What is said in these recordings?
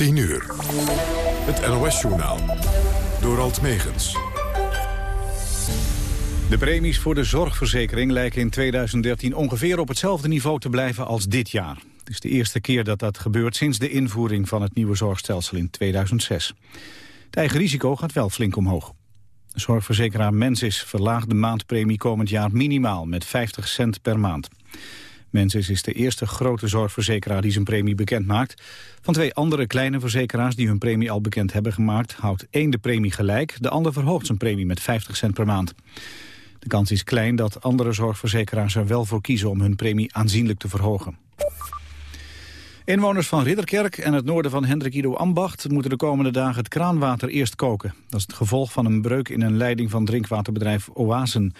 10 uur. Het NOS-journaal. Door Alt Megens. De premies voor de zorgverzekering lijken in 2013 ongeveer op hetzelfde niveau te blijven als dit jaar. Het is de eerste keer dat dat gebeurt sinds de invoering van het nieuwe zorgstelsel in 2006. Het eigen risico gaat wel flink omhoog. Zorgverzekeraar Mensis verlaagt de maandpremie komend jaar minimaal met 50 cent per maand. Mensis is de eerste grote zorgverzekeraar die zijn premie bekend maakt. Van twee andere kleine verzekeraars die hun premie al bekend hebben gemaakt... houdt één de premie gelijk, de ander verhoogt zijn premie met 50 cent per maand. De kans is klein dat andere zorgverzekeraars er wel voor kiezen om hun premie aanzienlijk te verhogen. Inwoners van Ridderkerk en het noorden van Hendrik Ido Ambacht moeten de komende dagen het kraanwater eerst koken. Dat is het gevolg van een breuk in een leiding van drinkwaterbedrijf Oasen.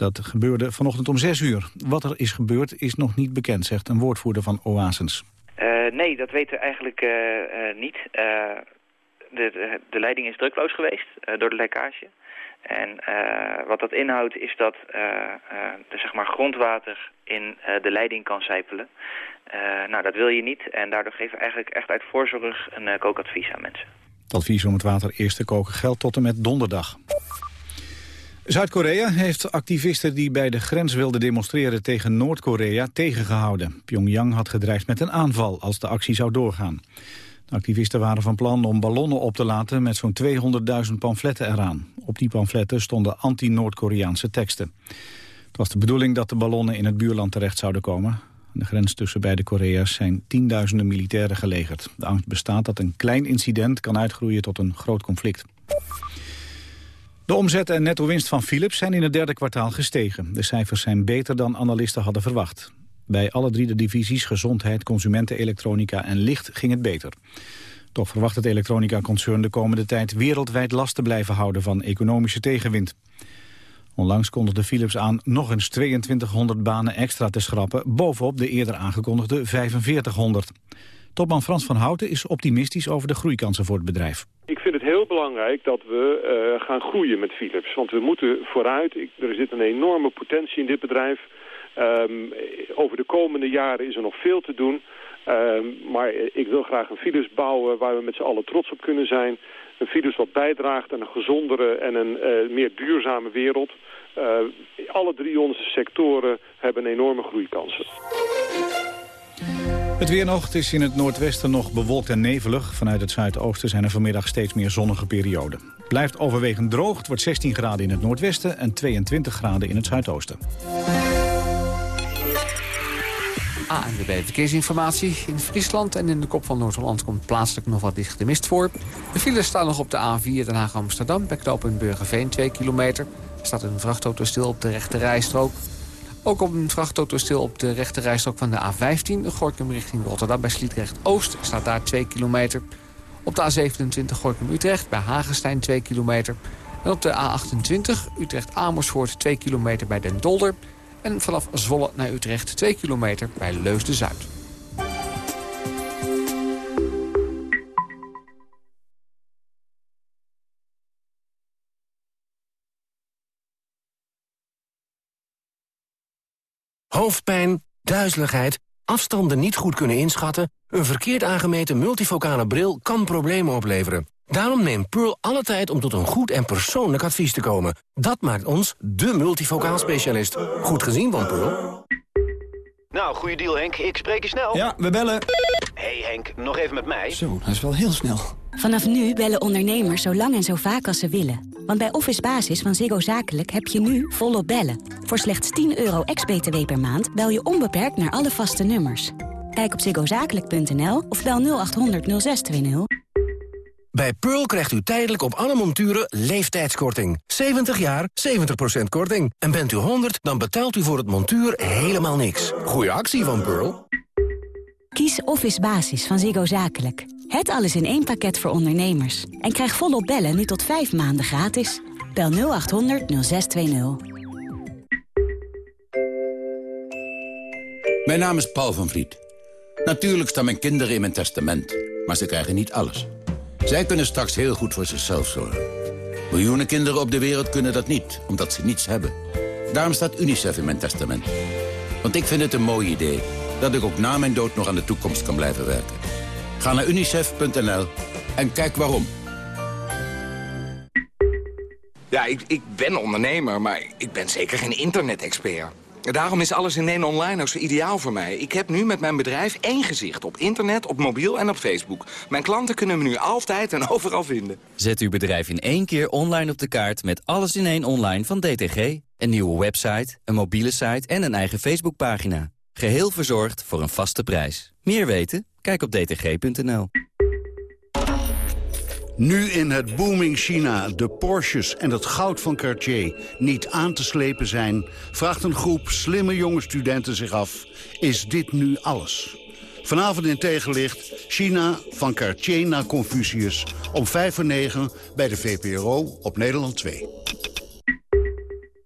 Dat gebeurde vanochtend om 6 uur. Wat er is gebeurd is nog niet bekend, zegt een woordvoerder van Oasens. Uh, nee, dat weten we eigenlijk uh, uh, niet. De, de, de, leiding is drukloos geweest door de lekkage. En wat dat inhoudt is dat de, zeg maar grondwater in de leiding kan sijpelen. nou, dat wil je niet en daardoor geven we eigenlijk echt uit voorzorg een kookadvies aan mensen. Het advies om het water eerst te koken geldt tot en met donderdag. Zuid-Korea heeft activisten die bij de grens wilden demonstreren tegen Noord-Korea tegengehouden. Pyongyang had gedreigd met een aanval als de actie zou doorgaan. De activisten waren van plan om ballonnen op te laten met zo'n 200.000 pamfletten eraan. Op die pamfletten stonden anti-Noord-Koreaanse teksten. Het was de bedoeling dat de ballonnen in het buurland terecht zouden komen. Aan de grens tussen beide Korea's zijn tienduizenden militairen gelegerd. De angst bestaat dat een klein incident kan uitgroeien tot een groot conflict. De omzet en netto-winst van Philips zijn in het derde kwartaal gestegen. De cijfers zijn beter dan analisten hadden verwacht. Bij alle drie de divisies gezondheid, consumentenelektronica en licht ging het beter. Toch verwacht het elektronica-concern de komende tijd wereldwijd last te blijven houden van economische tegenwind. Onlangs kondigde Philips aan nog eens 2200 banen extra te schrappen, bovenop de eerder aangekondigde 4500. Topman Frans van Houten is optimistisch over de groeikansen voor het bedrijf. Heel belangrijk dat we uh, gaan groeien met Philips. Want we moeten vooruit. Er zit een enorme potentie in dit bedrijf. Um, over de komende jaren is er nog veel te doen. Um, maar ik wil graag een Philips bouwen waar we met z'n allen trots op kunnen zijn. Een Philips wat bijdraagt aan een gezondere en een uh, meer duurzame wereld. Uh, alle drie onze sectoren hebben enorme groeikansen. Het weer nog. Is in het noordwesten nog bewolkt en nevelig. Vanuit het zuidoosten zijn er vanmiddag steeds meer zonnige perioden. Blijft overwegend droog. Het wordt 16 graden in het noordwesten en 22 graden in het zuidoosten. ANWB Verkeersinformatie. In Friesland en in de kop van Noord-Holland komt plaatselijk nog wat dichte mist voor. De files staan nog op de A4 Den Haag-Amsterdam... bij knooppunt Burgerveen 2 kilometer. Er staat een vrachtauto stil op de rechte rijstrook. Ook op een vrachtauto stil op de rechte rijstrook van de A15... Gorkum richting Rotterdam bij Sliedrecht-Oost staat daar 2 kilometer. Op de A27 Gorkum-Utrecht bij Hagenstein 2 kilometer. En op de A28 Utrecht-Amersfoort 2 kilometer bij Den Dolder. En vanaf Zwolle naar Utrecht 2 kilometer bij Leusden-Zuid. Hoofdpijn, duizeligheid, afstanden niet goed kunnen inschatten... een verkeerd aangemeten multifocale bril kan problemen opleveren. Daarom neemt Pearl alle tijd om tot een goed en persoonlijk advies te komen. Dat maakt ons de multifocaal specialist. Goed gezien van Pearl. Nou, goede deal Henk. Ik spreek je snel. Ja, we bellen. hey Henk, nog even met mij. Zo, dat is wel heel snel. Vanaf nu bellen ondernemers zo lang en zo vaak als ze willen. Want bij Office Basis van Ziggo Zakelijk heb je nu volop bellen. Voor slechts 10 euro ex-BTW per maand bel je onbeperkt naar alle vaste nummers. Kijk op ziggozakelijk.nl of bel 0800 0620. Bij Pearl krijgt u tijdelijk op alle monturen leeftijdskorting. 70 jaar, 70% korting. En bent u 100, dan betaalt u voor het montuur helemaal niks. Goeie actie van Pearl. Kies Office Basis van Ziggo Zakelijk. Het alles in één pakket voor ondernemers. En krijg volop bellen nu tot 5 maanden gratis. Bel 0800 0620. Mijn naam is Paul van Vliet. Natuurlijk staan mijn kinderen in mijn testament, maar ze krijgen niet alles. Zij kunnen straks heel goed voor zichzelf zorgen. Miljoenen kinderen op de wereld kunnen dat niet, omdat ze niets hebben. Daarom staat UNICEF in mijn testament. Want ik vind het een mooi idee dat ik ook na mijn dood nog aan de toekomst kan blijven werken. Ga naar unicef.nl en kijk waarom. Ja, ik, ik ben ondernemer, maar ik ben zeker geen internet-expert. Daarom is alles in één online ook zo ideaal voor mij. Ik heb nu met mijn bedrijf één gezicht op internet, op mobiel en op Facebook. Mijn klanten kunnen me nu altijd en overal vinden. Zet uw bedrijf in één keer online op de kaart met alles in één online van DTG. Een nieuwe website, een mobiele site en een eigen Facebookpagina. Geheel verzorgd voor een vaste prijs. Meer weten? Kijk op dtg.nl. Nu in het booming China de Porsches en het goud van Cartier niet aan te slepen zijn... vraagt een groep slimme jonge studenten zich af, is dit nu alles? Vanavond in tegenlicht China van Cartier naar Confucius... om 5 voor 9 bij de VPRO op Nederland 2.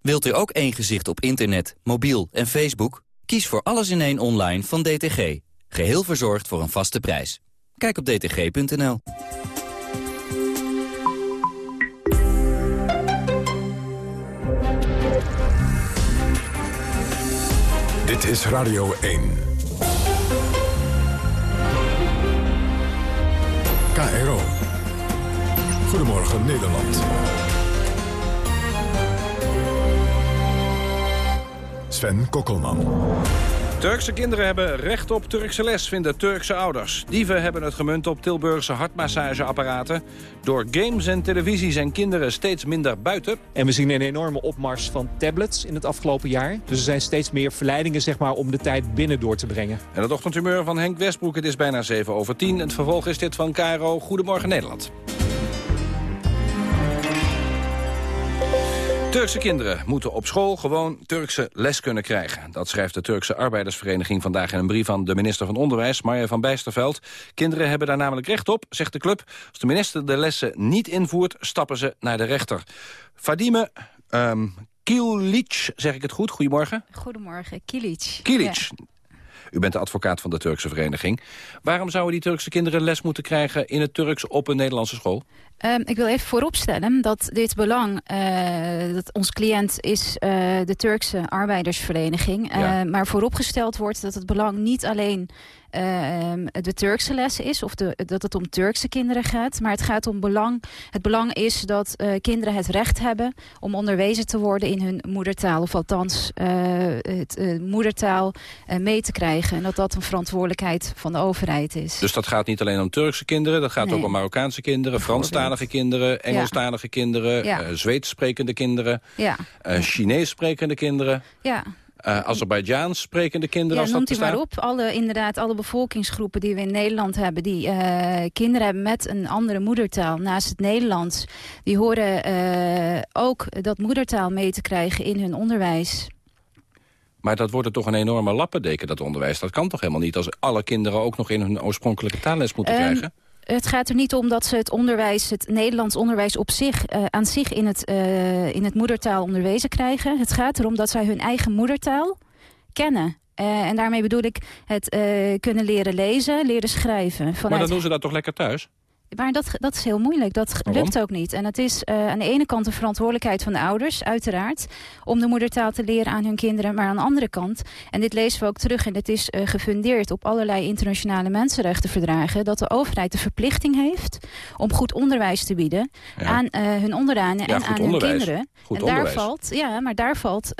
Wilt u ook één gezicht op internet, mobiel en Facebook? Kies voor alles in één online van DTG. Geheel verzorgd voor een vaste prijs. Kijk op dtg.nl. Dit is Radio 1. KRO. Goedemorgen Nederland. Sven Kokkelman. Turkse kinderen hebben recht op Turkse les, vinden Turkse ouders. Dieven hebben het gemunt op Tilburgse hartmassageapparaten. Door games en televisie zijn kinderen steeds minder buiten. En we zien een enorme opmars van tablets in het afgelopen jaar. Dus er zijn steeds meer verleidingen zeg maar, om de tijd binnen door te brengen. En het ochtendhumeur van Henk Westbroek, het is bijna 7 over 10. Het vervolg is dit van Cairo. Goedemorgen Nederland. Turkse kinderen moeten op school gewoon Turkse les kunnen krijgen. Dat schrijft de Turkse Arbeidersvereniging vandaag in een brief aan de minister van Onderwijs, Marja van Bijsterveld. Kinderen hebben daar namelijk recht op, zegt de club. Als de minister de lessen niet invoert, stappen ze naar de rechter. Fadime um, Kilic, zeg ik het goed? Goedemorgen. Goedemorgen, Kilic. Kilic. U bent de advocaat van de Turkse vereniging. Waarom zouden die Turkse kinderen les moeten krijgen in het Turks op een Nederlandse school? Um, ik wil even vooropstellen dat dit belang, uh, dat ons cliënt is uh, de Turkse arbeidersvereniging. Uh, ja. Maar vooropgesteld wordt dat het belang niet alleen de Turkse les is, of de, dat het om Turkse kinderen gaat. Maar het gaat om belang. Het belang is dat uh, kinderen het recht hebben om onderwezen te worden in hun moedertaal. Of althans het moedertaal mee te krijgen. En dat dat een verantwoordelijkheid van de overheid is. Dus dat gaat niet alleen om Turkse kinderen, dat gaat nee. ook om Marokkaanse kinderen, Franstalige kinderen, Engelstalige kinderen, ja. Zweeds sprekende kinderen, ja. Chinees sprekende kinderen. Ja. Uh, Azerbeidzjaans sprekende kinderen, ja, als dat noemt u maar op. Alle, inderdaad, alle bevolkingsgroepen die we in Nederland hebben... die uh, kinderen hebben met een andere moedertaal naast het Nederlands... die horen uh, ook dat moedertaal mee te krijgen in hun onderwijs. Maar dat wordt er toch een enorme lappendeken, dat onderwijs. Dat kan toch helemaal niet als alle kinderen ook nog in hun oorspronkelijke taalles moeten um, krijgen? Het gaat er niet om dat ze het onderwijs, het Nederlands onderwijs op zich, uh, aan zich in het, uh, in het moedertaal onderwezen krijgen. Het gaat erom dat zij hun eigen moedertaal kennen. Uh, en daarmee bedoel ik het kunnen leren lezen, leren schrijven. Maar dan doen ze dat toch lekker thuis? Maar dat, dat is heel moeilijk. Dat Waarom? lukt ook niet. En het is uh, aan de ene kant de verantwoordelijkheid van de ouders, uiteraard... om de moedertaal te leren aan hun kinderen. Maar aan de andere kant, en dit lezen we ook terug... en dit is uh, gefundeerd op allerlei internationale mensenrechtenverdragen... dat de overheid de verplichting heeft om goed onderwijs te bieden... Ja. aan uh, hun onderdanen ja, en aan onderwijs. hun kinderen. Goed en onderwijs. daar valt, ja, maar daar valt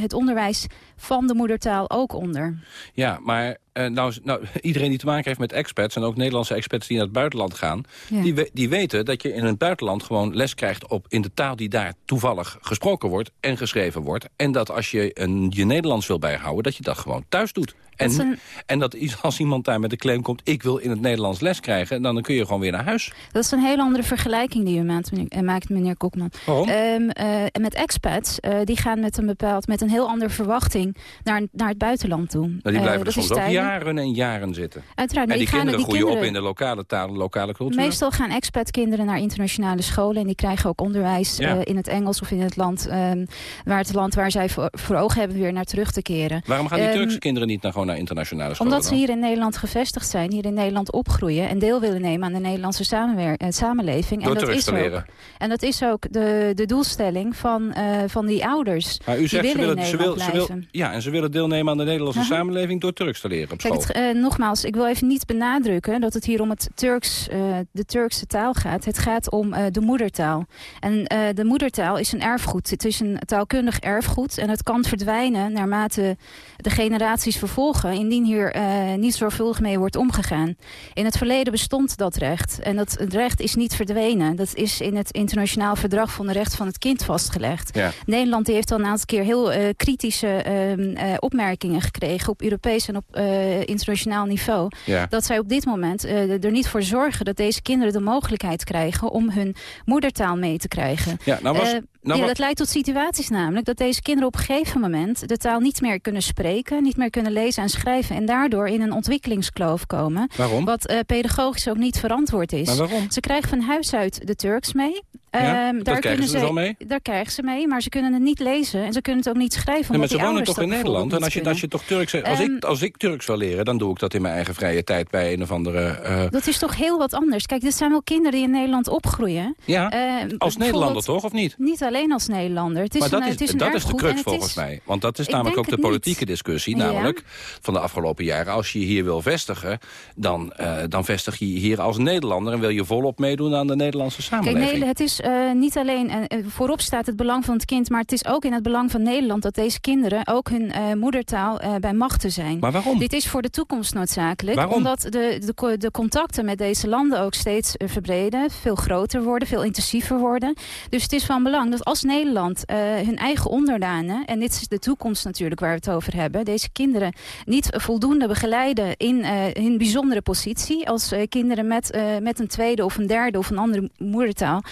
het onderwijs van de moedertaal ook onder. Ja, maar uh, nou, nou, iedereen die te maken heeft met expats... en ook Nederlandse expats die naar het buitenland gaan... Ja. Die, we, die weten dat je in het buitenland gewoon les krijgt... op in de taal die daar toevallig gesproken wordt en geschreven wordt. En dat als je een, je Nederlands wil bijhouden... dat je dat gewoon thuis doet. En dat, een... en dat als iemand daar met de claim komt... ik wil in het Nederlands les krijgen... dan kun je gewoon weer naar huis. Dat is een hele andere vergelijking die u maakt, meneer, maakt, meneer Kokman. Waarom? Um, uh, met expats, uh, die gaan met een bepaald... met een heel andere verwachting naar, naar het buitenland toe. Nou, die blijven er soms ook jaren en jaren zitten. Uiteraard. En die, gaan, kinderen die groeien kinderen... op in de lokale taal, lokale cultuur. Meestal gaan expatkinderen naar internationale scholen... en die krijgen ook onderwijs ja. in het Engels of in het land... Um, waar het land waar zij voor, voor ogen hebben weer naar terug te keren. Waarom gaan die Turkse um, kinderen niet naar, gewoon gewoon naar internationale scholen? Omdat ze hier in Nederland gevestigd zijn, hier in Nederland opgroeien... en deel willen nemen aan de Nederlandse eh, samenleving. Door en dat is te ook. En dat is ook de, de doelstelling van, eh, van die ouders. Maar u zegt, ze willen ze, wil, ze, wil, ja, en ze willen deelnemen aan de Nederlandse samenleving... door Turks te leren op Kijk, school. het, eh, nogmaals, ik wil even niet benadrukken dat het hier om het Turks, de Turkse taal gaat. Het gaat om de moedertaal. En de moedertaal is een erfgoed. Het is een taalkundig erfgoed en het kan verdwijnen naarmate de generaties vervolgen, indien hier eh, niet zorgvuldig mee wordt omgegaan. In het verleden bestond dat recht en dat het recht is niet verdwenen. Dat is in het internationaal verdrag van de recht van het kind vastgelegd. Ja. Nederland heeft al een aantal keer heel eh, kritische ehm, eh, opmerkingen gekregen op Europees en op internationaal niveau. Ja. Dat zij op dit moment er niet voor zorgen dat deze kinderen de mogelijkheid krijgen om hun moedertaal mee te krijgen. Ja, nou was- nou ja, dat leidt tot situaties namelijk dat deze kinderen op een gegeven moment de taal niet meer kunnen spreken, niet meer kunnen lezen en schrijven en daardoor in een ontwikkelingskloof komen. Waarom? Wat eh, pedagogisch ook niet verantwoord is. Maar waarom? Ze krijgen van huis uit de Turks mee. Ja, Ehm, dat daar krijgen ze dus al mee? Daar krijgen ze mee, maar ze kunnen het niet lezen en ze kunnen het ook niet schrijven. Nee, maar ze wonen toch in Nederland? En als je, als je toch Turks... Als, Ehm, ik, als ik Turks wil leren, dan doe ik dat in mijn eigen vrije tijd... bij een of andere... eh, Dat is toch heel wat anders. Kijk, dit zijn wel kinderen die in Nederland opgroeien. Ja, Eh, als Nederlander toch, of niet? Niet alleen als Nederlander. Het is maar dat een, is, het is een dat is de crux volgens is- mij. Want dat is namelijk ook de niet. politieke discussie. Ja. Namelijk van de afgelopen jaren. Als je je hier wil vestigen, dan, eh, dan vestig je je hier als Nederlander... en wil je volop meedoen aan de Nederlandse Kijk, samenleving. nee, het is eh, niet alleen, eh, voorop staat het belang van het kind... maar het is ook in het belang van Nederland dat deze kinderen... ook hun eh, moedertaal eh, bij machten zijn. Maar waarom? Dit is voor de toekomst noodzakelijk. Waarom? Omdat de, de, de contacten met deze landen ook steeds eh, verbreden... veel groter worden, veel intensiever worden. Dus het is van belang dat als Nederland eh, hun eigen onderdanen... en dit is de toekomst natuurlijk waar we het over hebben... deze kinderen niet voldoende begeleiden in eh, hun bijzondere positie... als eh, kinderen met, met een tweede of een derde of een andere moedertaal...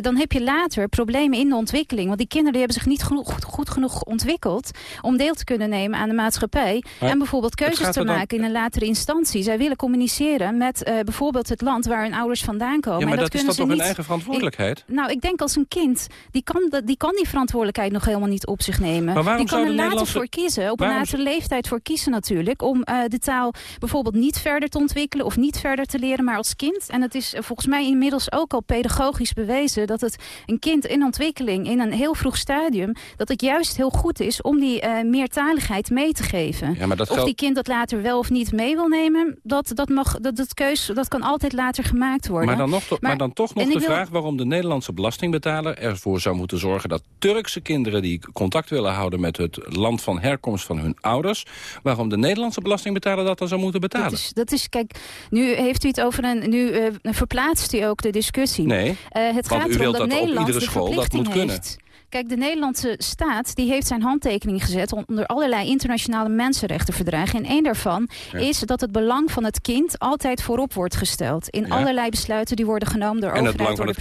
dan heb je later problemen in de ontwikkeling. Want die kinderen die hebben zich niet genoeg, goed, genoeg ontwikkeld... om deel te kunnen nemen aan de maatschappij... Maar en bijvoorbeeld keuzes te dan- maken in een latere instantie. Zij willen communiceren met bijvoorbeeld het land waar hun ouders vandaan komen. ja, maar en dat, is ze toch hun niet- eigen verantwoordelijkheid? nou, ik denk als een kind, die kan, dat- die kan die verantwoordelijkheid nog helemaal niet op zich nemen. Maar die kan er later Nederlandse- voor kiezen, op een latere leeftijd voor kiezen natuurlijk, om eh, de taal bijvoorbeeld niet verder te ontwikkelen of niet verder te leren, maar als kind. En het is volgens mij inmiddels ook al pedagogisch bewezen dat het een kind in ontwikkeling, in een heel vroeg stadium, dat het juist heel goed is om die eh, meertaligheid mee te geven. Ja, maar dat of die kind dat later wel of niet mee wil nemen, dat, dat, mag, dat, dat keus dat kan altijd later gemaakt worden. Maar dan, nog, to- maar, dan toch nog de wil- vraag waarom de Nederlandse belastingbetaler ervoor zou moeten zorgen dat Turkse kinderen die contact willen houden met het land van herkomst van hun ouders, waarom de Nederlandse belastingbetaler dat dan zou moeten betalen. Dat is, dat is, kijk, nu heeft u het over een. Nu eh, verplaatst u ook de discussie. Nee, Eh, het want gaat u wilt dat dat op iedere de school dat moet kunnen. heeft. Kijk, de Nederlandse staat die heeft zijn handtekening gezet onder allerlei internationale mensenrechtenverdragen. En één daarvan Ja. is dat het belang van het kind altijd voorop wordt gesteld. In Ja. allerlei besluiten die worden genomen door En het overheid, belang van het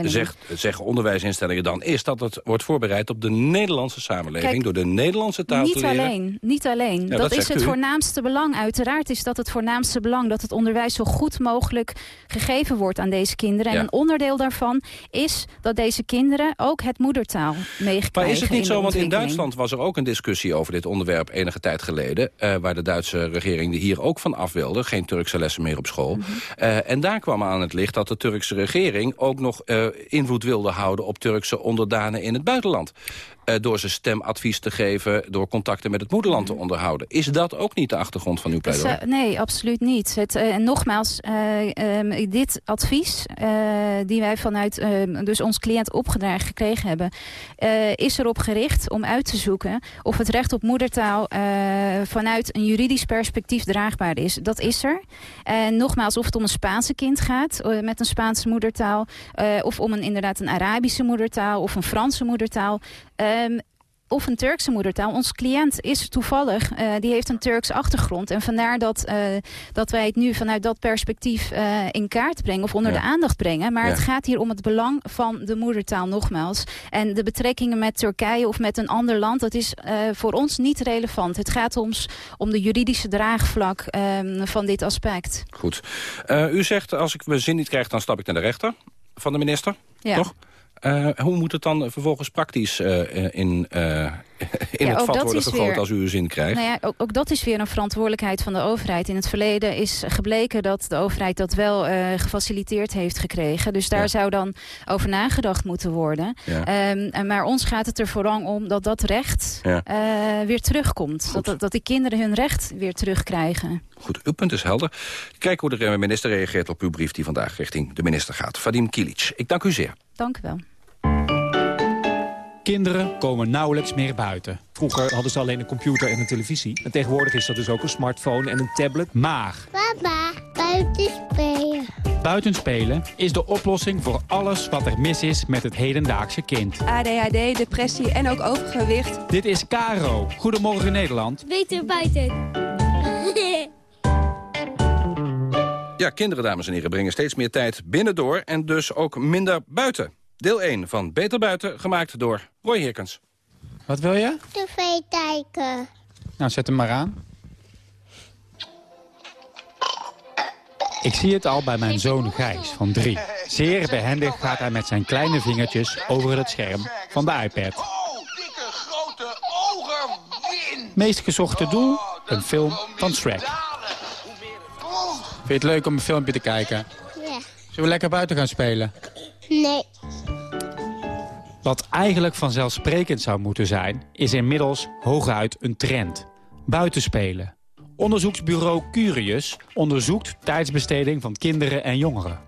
kind, zegt, zeggen onderwijsinstellingen dan, is dat het wordt voorbereid op de Nederlandse samenleving, Kijk, door de Nederlandse taal Niet te leren. alleen, niet alleen. Ja, dat dat is het u. voornaamste belang. Uiteraard is dat het voornaamste belang dat het onderwijs zo goed mogelijk gegeven wordt aan deze kinderen. En een onderdeel daarvan is dat deze kinderen ook het Maar is het niet zo, want in. Duitsland was er ook een discussie over dit onderwerp enige tijd geleden, eh, waar de Duitse regering er hier ook van af wilde, geen Turkse lessen meer op school. Mhm. Eh, en daar kwam aan het licht dat de Turkse regering ook nog eh, invloed wilde houden op Turkse onderdanen in het buitenland. Eh, door ze stemadvies te geven, door contacten met het moederland te onderhouden. Is dat ook niet de achtergrond van uw pleidooi? eh, nee, absoluut niet. Het, eh, en nogmaals, eh, ehm, dit advies die wij vanuit ehm, dus ons cliënt opgedragen gekregen hebben, is erop gericht om uit te zoeken of het recht op moedertaal vanuit een juridisch perspectief draagbaar is. Dat is er. En nogmaals, of het om een Spaanse kind gaat met een Spaanse moedertaal, of om een inderdaad een Arabische moedertaal of een Franse moedertaal. Ehm, of een Turkse moedertaal. Ons cliënt is toevallig, eh, die heeft een Turks achtergrond. En vandaar dat, eh, dat wij het nu vanuit dat perspectief eh, in kaart brengen of onder Ja. de aandacht brengen. Maar Ja. het gaat hier om het belang van de moedertaal nogmaals. En de betrekkingen met Turkije of met een ander land, dat is voor ons niet relevant. Het gaat ons om de juridische draagvlak ehm, van dit aspect. Goed. U zegt, als ik mijn zin niet krijg, dan stap ik naar de rechter van de minister. Ja. Toch? Uh, hoe moet het dan vervolgens praktisch uh, in, uh, in het vat worden gegooid weer, als u uw zin krijgt? Nou ja, ook, ook, dat is weer een verantwoordelijkheid van de overheid. In het verleden is gebleken dat de overheid dat wel gefaciliteerd heeft gekregen. Dus daar ja. zou dan over nagedacht moeten worden. Um, maar ons gaat het er vooral om dat dat recht weer terugkomt. Dat, dat, dat die kinderen hun recht weer terugkrijgen. Goed, uw punt is helder. Kijk hoe de minister reageert op uw brief die vandaag richting de minister gaat. Vadim Kilic, ik dank u zeer. Dank u wel. Kinderen komen nauwelijks meer buiten. Vroeger hadden ze alleen een computer en een televisie. En tegenwoordig is dat dus ook een smartphone en een tablet. Maar... Papa, buiten spelen. Buitenspelen is de oplossing voor alles wat er mis is met het hedendaagse kind. ADHD, depressie en ook overgewicht. Dit is Caro. Goedemorgen Nederland. Beter buiten. Ja, kinderen, dames en heren, brengen steeds meer tijd binnendoor... en dus ook minder buiten. Deel 1 van Beter Buiten, gemaakt door Roy Hirkens. Wat wil je? TV kijken. Nou, zet hem maar aan. Ik zie het al bij mijn zoon Gijs van drie. Zeer behendig gaat hij met zijn kleine vingertjes over het scherm van de iPad. Oh, dikke grote ogen, win! Meest gezochte doel, een film van Shrek. Vind je het leuk om een filmpje te kijken? Ja. Zullen we lekker buiten gaan spelen? Nee. Wat eigenlijk vanzelfsprekend zou moeten zijn, is inmiddels hooguit een trend. Buitenspelen. Onderzoeksbureau Curious onderzoekt tijdsbesteding van kinderen en jongeren.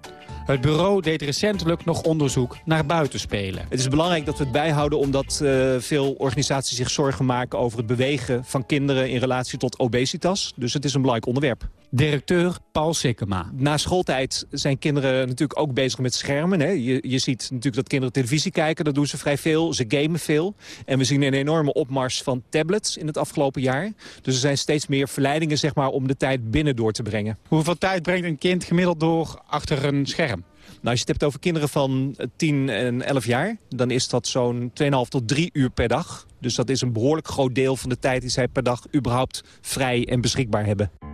Het bureau deed recentelijk nog onderzoek naar buitenspelen. Het is belangrijk dat we het bijhouden omdat uh, veel organisaties zich zorgen maken over het bewegen van kinderen in relatie tot obesitas. Dus het is een belangrijk onderwerp. Directeur Paul Sikkema. Na schooltijd zijn kinderen natuurlijk ook bezig met schermen. Hè. Je, je ziet natuurlijk dat kinderen televisie kijken, dat doen ze vrij veel. Ze gamen veel. En we zien een enorme opmars van tablets in het afgelopen jaar. Dus er zijn steeds meer verleidingen zeg maar, om de tijd binnen door te brengen. Hoeveel tijd brengt een kind gemiddeld door achter een scherm? Nou, als je het hebt over kinderen van 10 en 11 jaar... dan is dat zo'n 2,5 tot 3 uur per dag. Dus dat is een behoorlijk groot deel van de tijd die zij per dag überhaupt vrij en beschikbaar hebben.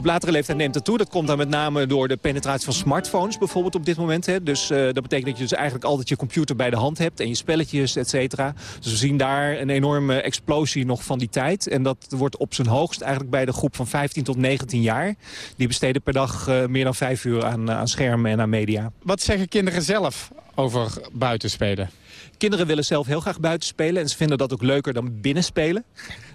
Op latere leeftijd neemt het toe. Dat komt dan met name door de penetratie van smartphones bijvoorbeeld op dit moment. Hè. Dus uh, dat betekent dat je dus eigenlijk altijd je computer bij de hand hebt en je spelletjes, et cetera. Dus we zien daar een enorme explosie nog van die tijd. En dat wordt op zijn hoogst eigenlijk bij de groep van 15 tot 19 jaar. Die besteden per dag uh, meer dan 5 uur aan, aan schermen en aan media. Wat zeggen kinderen zelf over buitenspelen? Kinderen willen zelf heel graag buiten spelen. En ze vinden dat ook leuker dan binnen spelen.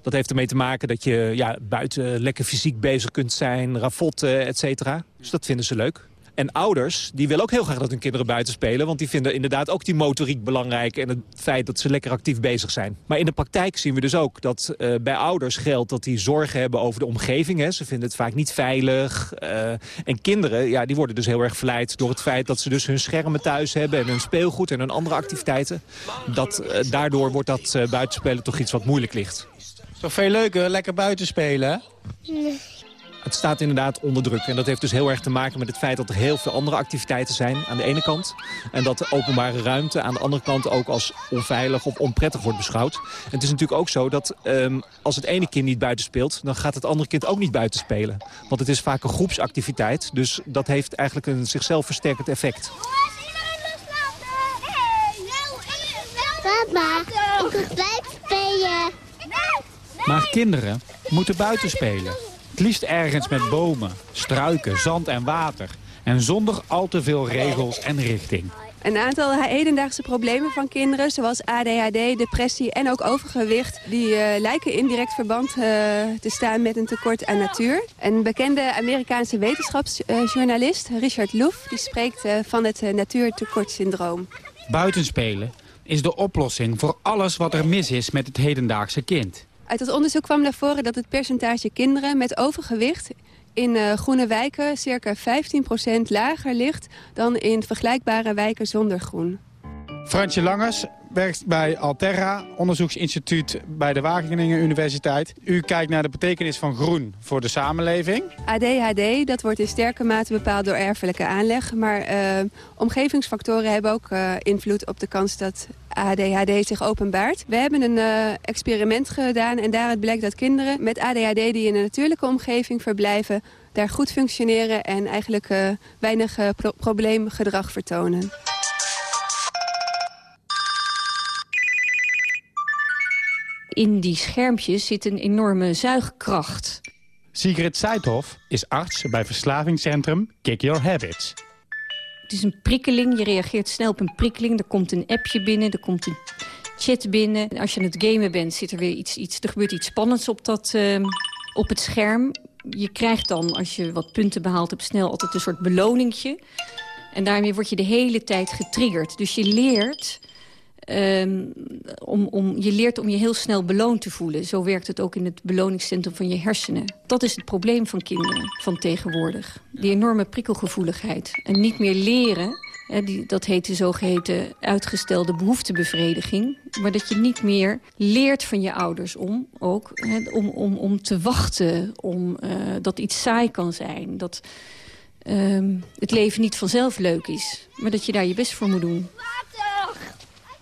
Dat heeft ermee te maken dat je ja, buiten lekker fysiek bezig kunt zijn. Ravotten, et cetera. Dus dat vinden ze leuk. En ouders, die willen ook heel graag dat hun kinderen buiten spelen. Want die vinden inderdaad ook die motoriek belangrijk. En het feit dat ze lekker actief bezig zijn. Maar in de praktijk zien we dus ook dat uh, bij ouders geldt dat die zorgen hebben over de omgeving. Hè. Ze vinden het vaak niet veilig. Uh, en kinderen, ja, die worden dus heel erg verleid door het feit dat ze dus hun schermen thuis hebben. En hun speelgoed en hun andere activiteiten. Dat, uh, daardoor wordt dat buitenspelen toch iets wat moeilijk ligt. Toch veel leuker, lekker buiten spelen, Nee. Het staat inderdaad onder druk. En dat heeft dus heel erg te maken met het feit dat er heel veel andere activiteiten zijn aan de ene kant. En dat de openbare ruimte aan de andere kant ook als onveilig of onprettig wordt beschouwd. En het is natuurlijk ook zo dat um, als het ene kind niet buiten speelt, dan gaat het andere kind ook niet buiten spelen. Want het is vaak een groepsactiviteit. Dus dat heeft eigenlijk een zichzelf versterkend effect. Papa, ik wil buiten spelen. Maar kinderen moeten buiten spelen. Het liefst ergens met bomen, struiken, zand en water. En zonder al te veel regels en richting. Een aantal hedendaagse problemen van kinderen, zoals ADHD, depressie en ook overgewicht... die uh, lijken in direct verband uh, te staan met een tekort aan natuur. Een bekende Amerikaanse wetenschapsjournalist, Richard Loef... die spreekt van het natuurtekortsyndroom. Buitenspelen is de oplossing voor alles wat er mis is met het hedendaagse kind. Uit het onderzoek kwam naar voren dat het percentage kinderen met overgewicht in uh, groene wijken circa 15% lager ligt dan in vergelijkbare wijken zonder groen. Fransje Langers werkt bij Alterra, onderzoeksinstituut bij de Wageningen Universiteit. U kijkt naar de betekenis van groen voor de samenleving. ADHD, dat wordt in sterke mate bepaald door erfelijke aanleg. Maar uh, omgevingsfactoren hebben ook uh, invloed op de kans dat ADHD zich openbaart. We hebben een uh, experiment gedaan en daaruit blijkt dat kinderen met ADHD die in een natuurlijke omgeving verblijven... daar goed functioneren en eigenlijk weinig pro probleemgedrag vertonen. In die schermpjes zit een enorme zuigkracht. Sigrid Seithoff is arts bij verslavingscentrum Kick Your Habits. Het is een prikkeling, je reageert snel op een prikkeling. Er komt een appje binnen, er komt een chat binnen. Als je aan het gamen bent, zit er weer iets, iets, er gebeurt iets spannends op, dat, uh, op het scherm. Je krijgt dan, als je wat punten behaald hebt, snel altijd een soort beloningje. En daarmee word je de hele tijd getriggerd. Dus je leert Um, om, om, je leert om je heel snel beloond te voelen. Zo werkt het ook in het beloningscentrum van je hersenen. Dat is het probleem van kinderen van tegenwoordig. Die enorme prikkelgevoeligheid. En niet meer leren, hè, die, dat heet de zogeheten uitgestelde behoeftebevrediging. Maar dat je niet meer leert van je ouders om, ook, hè, om, om, om te wachten. Om, uh, dat iets saai kan zijn. Dat um, het leven niet vanzelf leuk is. Maar dat je daar je best voor moet doen.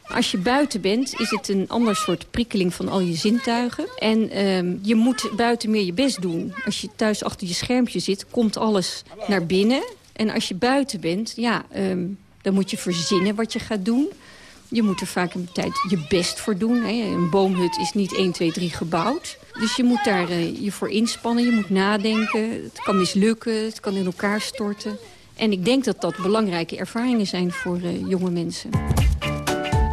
Als je buiten bent, is het een ander soort prikkeling van al je zintuigen. En um, je moet buiten meer je best doen. Als je thuis achter je schermpje zit, komt alles naar binnen. En als je buiten bent, ja, um, dan moet je verzinnen wat je gaat doen. Je moet er vaak een tijd je best voor doen. Hè. Een boomhut is niet 1, 2, 3 gebouwd. Dus je moet daar uh, je voor inspannen, je moet nadenken. Het kan mislukken, het kan in elkaar storten. En ik denk dat dat belangrijke ervaringen zijn voor uh, jonge mensen.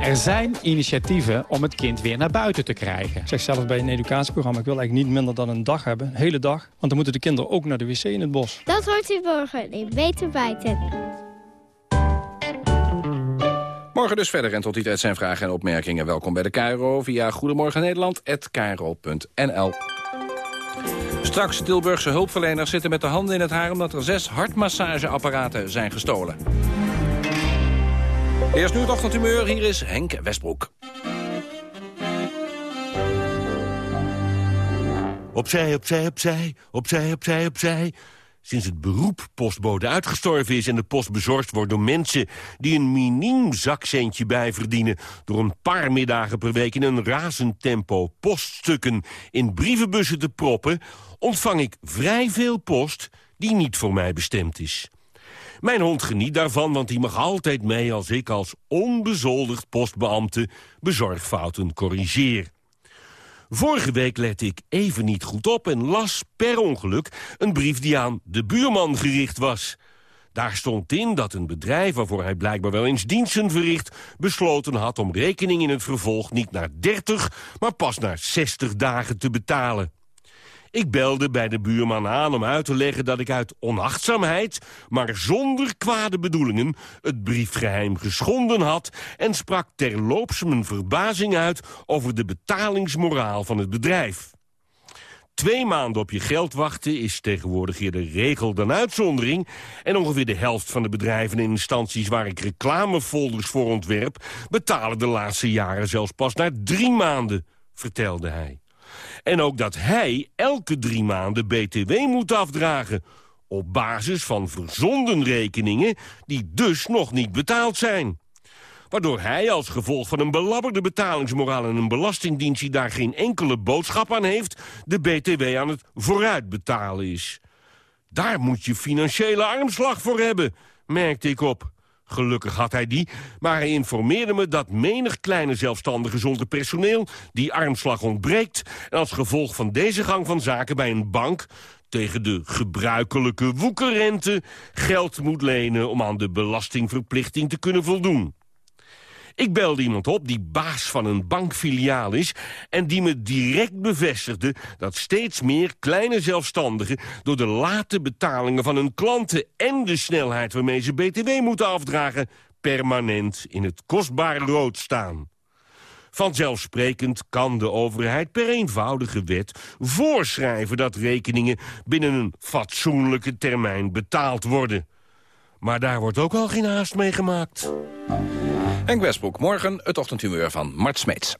Er zijn initiatieven om het kind weer naar buiten te krijgen. Ik zeg zelf bij een educatieprogramma, ik wil eigenlijk niet minder dan een dag hebben. Een hele dag. Want dan moeten de kinderen ook naar de wc in het bos. Dat hoort u morgen in Beter Buiten. Morgen dus verder en tot die tijd zijn vragen en opmerkingen. Welkom bij de KRO via Goedemorgen Nederland, Straks Tilburgse hulpverleners zitten met de handen in het haar... omdat er zes hartmassageapparaten zijn gestolen. Eerst nu het ochtendhumeur, hier is Henk Westbroek. Opzij, opzij, opzij, opzij, opzij, opzij. Sinds het beroep postbode uitgestorven is en de post bezorgd wordt door mensen... die een miniem zakcentje bijverdienen... door een paar middagen per week in een razend tempo poststukken in brievenbussen te proppen... ontvang ik vrij veel post die niet voor mij bestemd is. Mijn hond geniet daarvan, want die mag altijd mee als ik als onbezoldigd postbeambte bezorgfouten corrigeer. Vorige week lette ik even niet goed op en las per ongeluk een brief die aan de buurman gericht was. Daar stond in dat een bedrijf waarvoor hij blijkbaar wel eens diensten verricht... besloten had om rekening in het vervolg niet naar 30, maar pas naar 60 dagen te betalen. Ik belde bij de buurman aan om uit te leggen dat ik uit onachtzaamheid... maar zonder kwade bedoelingen het briefgeheim geschonden had... en sprak terloops mijn verbazing uit over de betalingsmoraal van het bedrijf. Twee maanden op je geld wachten is tegenwoordig eerder regel dan uitzondering... en ongeveer de helft van de bedrijven en instanties waar ik reclamefolders voor ontwerp... betalen de laatste jaren zelfs pas na drie maanden, vertelde hij. En ook dat hij elke drie maanden BTW moet afdragen... op basis van verzonden rekeningen die dus nog niet betaald zijn. Waardoor hij als gevolg van een belabberde betalingsmoraal... en een belastingdienst die daar geen enkele boodschap aan heeft... de BTW aan het vooruitbetalen is. Daar moet je financiële armslag voor hebben, merkte ik op. Gelukkig had hij die, maar hij informeerde me dat menig kleine zelfstandige zonder personeel die armslag ontbreekt en als gevolg van deze gang van zaken bij een bank tegen de gebruikelijke woekerrente geld moet lenen om aan de belastingverplichting te kunnen voldoen. Ik belde iemand op die baas van een bankfiliaal is... en die me direct bevestigde dat steeds meer kleine zelfstandigen... door de late betalingen van hun klanten en de snelheid waarmee ze BTW moeten afdragen... permanent in het kostbare rood staan. Vanzelfsprekend kan de overheid per eenvoudige wet voorschrijven dat rekeningen binnen een fatsoenlijke termijn betaald worden. Maar daar wordt ook al geen haast mee gemaakt. Henk Westbroek, morgen het ochtendhumeur van Mart Smeets.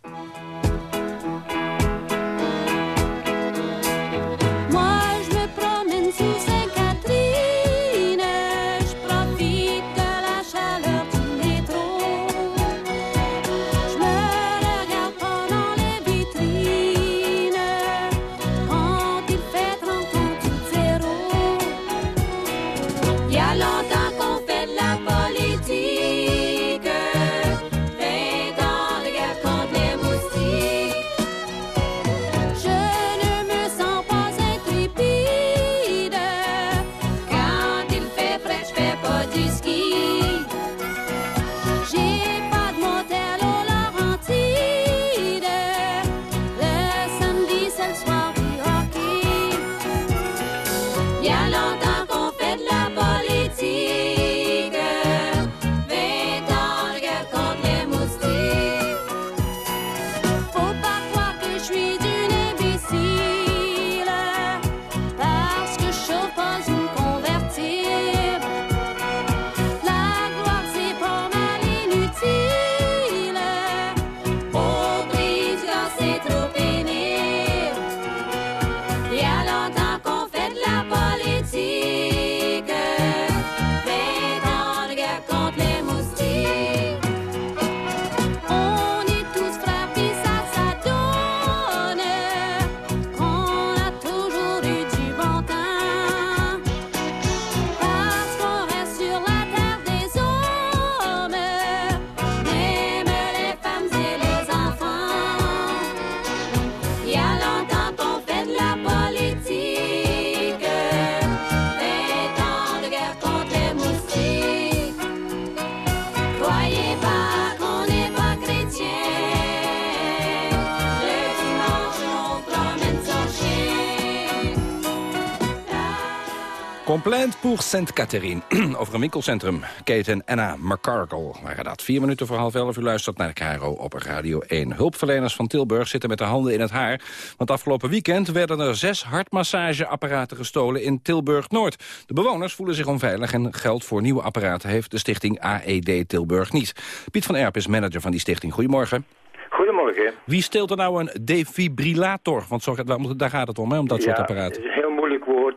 Complaint pour Sainte-Catherine. Over een winkelcentrum. Kate en Anna McCarkle waren dat. Vier minuten voor half elf. U luistert naar de Cairo op Radio 1. Hulpverleners van Tilburg zitten met de handen in het haar. Want afgelopen weekend werden er zes hartmassageapparaten gestolen in Tilburg-Noord. De bewoners voelen zich onveilig en geld voor nieuwe apparaten heeft de stichting AED Tilburg niet. Piet van Erp is manager van die stichting. Goedemorgen. Goedemorgen. Wie steelt er nou een defibrillator? Want zo, daar gaat het om, hè, om dat soort apparaten.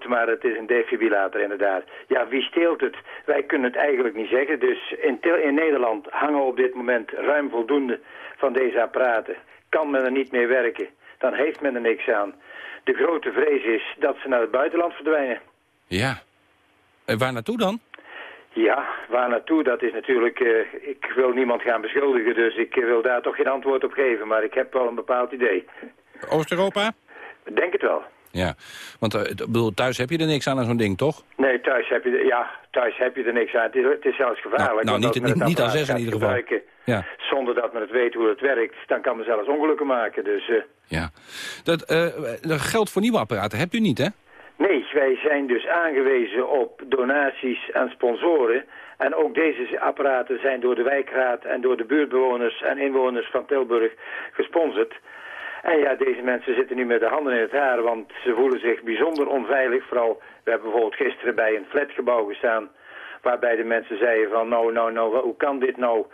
Maar het is een defibrillator inderdaad. Ja, wie steelt het? Wij kunnen het eigenlijk niet zeggen. Dus in, in Nederland hangen op dit moment ruim voldoende van deze apparaten. Kan men er niet mee werken, dan heeft men er niks aan. De grote vrees is dat ze naar het buitenland verdwijnen. Ja. En waar naartoe dan? Ja, waar naartoe, dat is natuurlijk... Uh, ik wil niemand gaan beschuldigen, dus ik wil daar toch geen antwoord op geven. Maar ik heb wel een bepaald idee. Oost-Europa? Denk het wel. Ja, want uh, bedoel, thuis heb je er niks aan aan zo'n ding, toch? Nee, thuis heb je, ja, thuis heb je er niks aan. Het is, het is zelfs gevaarlijk. Nou, nou niet, niet, niet aan zes in ieder geval. Ja. Zonder dat men het weet hoe het werkt, dan kan men zelfs ongelukken maken. Dus, uh... Ja, dat, dat geldt voor nieuwe apparaten hebt u niet, hè? Nee, wij zijn dus aangewezen op donaties aan sponsoren. En ook deze apparaten zijn door de wijkraad en door de buurtbewoners en inwoners van Tilburg gesponsord. En ja, deze mensen zitten nu met de handen in het haar, want ze voelen zich bijzonder onveilig. Vooral, we hebben bijvoorbeeld gisteren bij een flatgebouw gestaan, waarbij de mensen zeiden van, nou, nou, nou, hoe kan dit nou?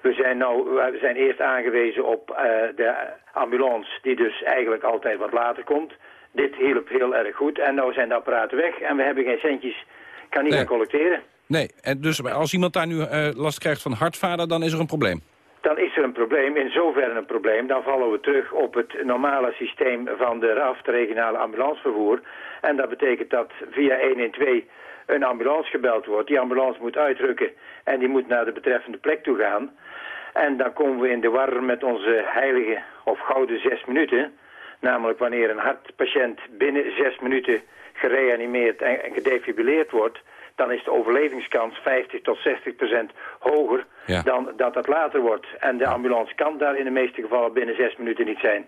We zijn, nou, we zijn eerst aangewezen op uh, de ambulance, die dus eigenlijk altijd wat later komt. Dit hielp heel erg goed en nou zijn de apparaten weg en we hebben geen centjes, kan niet nee. gaan collecteren. Nee, en dus als iemand daar nu uh, last krijgt van hartvader, dan is er een probleem? Dan is er een probleem, in zoverre een probleem. Dan vallen we terug op het normale systeem van de RAF, de regionale ambulancevervoer. En dat betekent dat via 112 een ambulance gebeld wordt. Die ambulance moet uitrukken en die moet naar de betreffende plek toe gaan. En dan komen we in de war met onze heilige of gouden zes minuten... Namelijk wanneer een hartpatiënt binnen zes minuten gereanimeerd en gedefibrilleerd wordt... dan is de overlevingskans 50 tot 60 procent hoger dan dat dat later wordt. En de ambulance kan daar in de meeste gevallen binnen zes minuten niet zijn.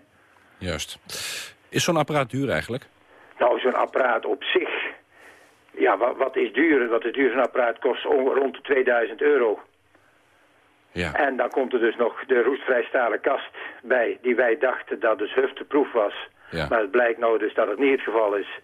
Juist. Is zo'n apparaat duur eigenlijk? Nou, zo'n apparaat op zich... Ja, wat, wat is duur? Wat is duur? Zo'n apparaat kost rond de 2000 euro. Ja. En dan komt er dus nog de roestvrij stalen kast bij, die wij dachten dat dus hufteproef was. Ja. Maar het blijkt nou dus dat het niet het geval is.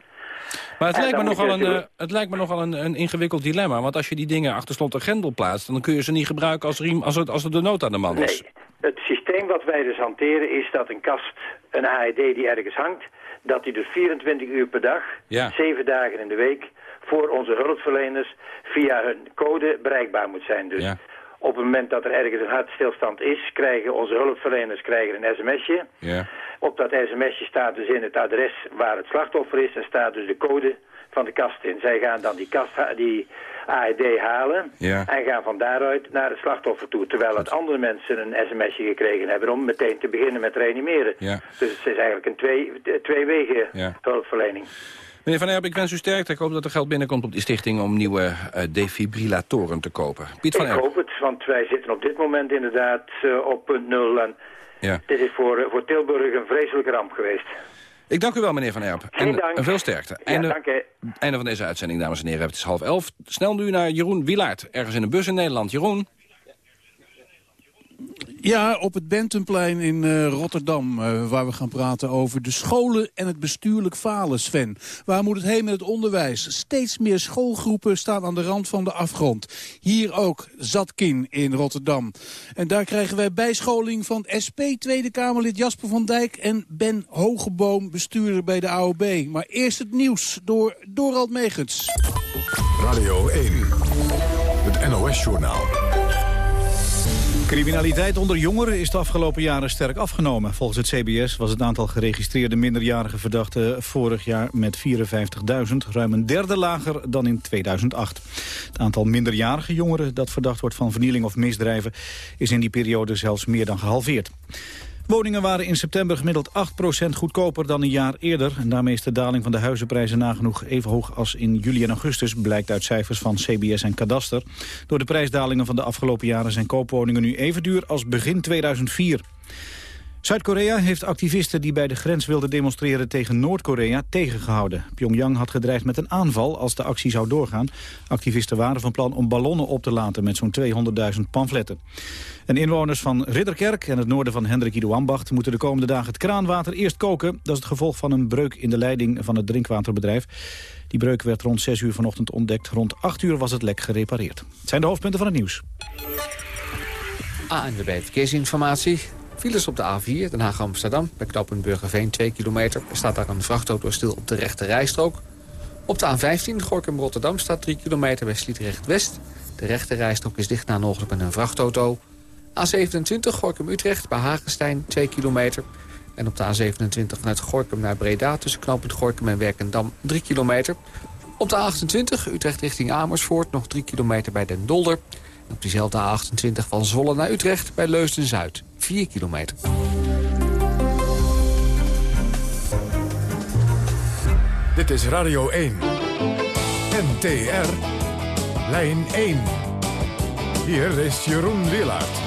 Maar het lijkt, me nogal een, uh, het lijkt me nogal een, een ingewikkeld dilemma. Want als je die dingen achter slot en grendel plaatst... dan kun je ze niet gebruiken als, riem, als, het, als er de nood aan de man is. Nee, het systeem wat wij dus hanteren is dat een kast, een AED die ergens hangt... dat die dus 24 uur per dag, ja. 7 dagen in de week... voor onze hulpverleners via hun code bereikbaar moet zijn. Dus ja. Op het moment dat er ergens een hartstilstand is, krijgen onze hulpverleners krijgen een sms'je. Ja. Op dat sms'je staat dus in het adres waar het slachtoffer is en staat dus de code van de kast in. Zij gaan dan die, kast, die AED halen ja. en gaan van daaruit naar het slachtoffer toe. Terwijl het andere mensen een sms'je gekregen hebben om meteen te beginnen met reanimeren. Ja. Dus het is eigenlijk een twee, twee wegen Ja. hulpverlening. Meneer Van Erp, ik wens u sterkte. Ik hoop dat er geld binnenkomt op die stichting om nieuwe uh, defibrillatoren te kopen. Piet van Ik Erp. hoop het, want wij zitten op dit moment inderdaad uh, op punt nul. En Ja. dit is voor, uh, voor Tilburg een vreselijke ramp geweest. Ik dank u wel, meneer Van Erp. En dank. veel sterkte. Ja, Einde, dank je. einde van deze uitzending, dames en heren. Het is half elf. Snel nu naar Jeroen Wilaert. Ergens in een bus in Nederland. Jeroen. Ja, op het Bentumplein in uh, Rotterdam, uh, waar we gaan praten over de scholen en het bestuurlijk falen, Sven. Waar moet het heen met het onderwijs? Steeds meer schoolgroepen staan aan de rand van de afgrond. Hier ook Zatkin in Rotterdam. En daar krijgen wij bijscholing van SP Tweede Kamerlid Jasper van Dijk en Ben Hogeboom, bestuurder bij de AOB. Maar eerst het nieuws door Dorald Megens. Radio 1, het NOS-journaal. Criminaliteit onder jongeren is de afgelopen jaren sterk afgenomen. Volgens het CBS was het aantal geregistreerde minderjarige verdachten vorig jaar met 54.000, ruim een derde lager dan in 2008. Het aantal minderjarige jongeren dat verdacht wordt van vernieling of misdrijven is in die periode zelfs meer dan gehalveerd. Woningen waren in september gemiddeld 8% goedkoper dan een jaar eerder. En daarmee is de daling van de huizenprijzen nagenoeg even hoog als in juli en augustus... blijkt uit cijfers van CBS en Kadaster. Door de prijsdalingen van de afgelopen jaren zijn koopwoningen nu even duur als begin 2004. Zuid-Korea heeft activisten die bij de grens wilden demonstreren tegen Noord-Korea tegengehouden. Pyongyang had gedreigd met een aanval als de actie zou doorgaan. Activisten waren van plan om ballonnen op te laten met zo'n 200.000 pamfletten. En inwoners van Ridderkerk en het noorden van Hendrik Ido Ambacht moeten de komende dagen het kraanwater eerst koken. Dat is het gevolg van een breuk in de leiding van het drinkwaterbedrijf. Die breuk werd rond 6 uur vanochtend ontdekt. Rond 8 uur was het lek gerepareerd. Het zijn de hoofdpunten van het nieuws. ANWB Verkeersinformatie. Files op de A4, Den Haag-Amsterdam, bij knooppunt Burgerveen 2 kilometer. Er staat daar een vrachtauto stil op de rechte rijstrook. Op de A15, Gorkum-Rotterdam, staat 3 kilometer bij Sliedrecht-West. De rechte rijstrook is dicht na een met een vrachtauto. A27, Gorkum-Utrecht, bij Hagenstein 2 kilometer. En op de A27 vanuit Gorkum naar Breda tussen knooppunt Gorkum en Werkendam 3 kilometer. Op de A28, Utrecht richting Amersfoort, nog 3 kilometer bij Den Dolder. En op diezelfde A28 van Zwolle naar Utrecht bij Leusden-Zuid. 4 kilometer. Dit is Radio 1. NTR. Lijn 1. Hier is Jeroen Willaert.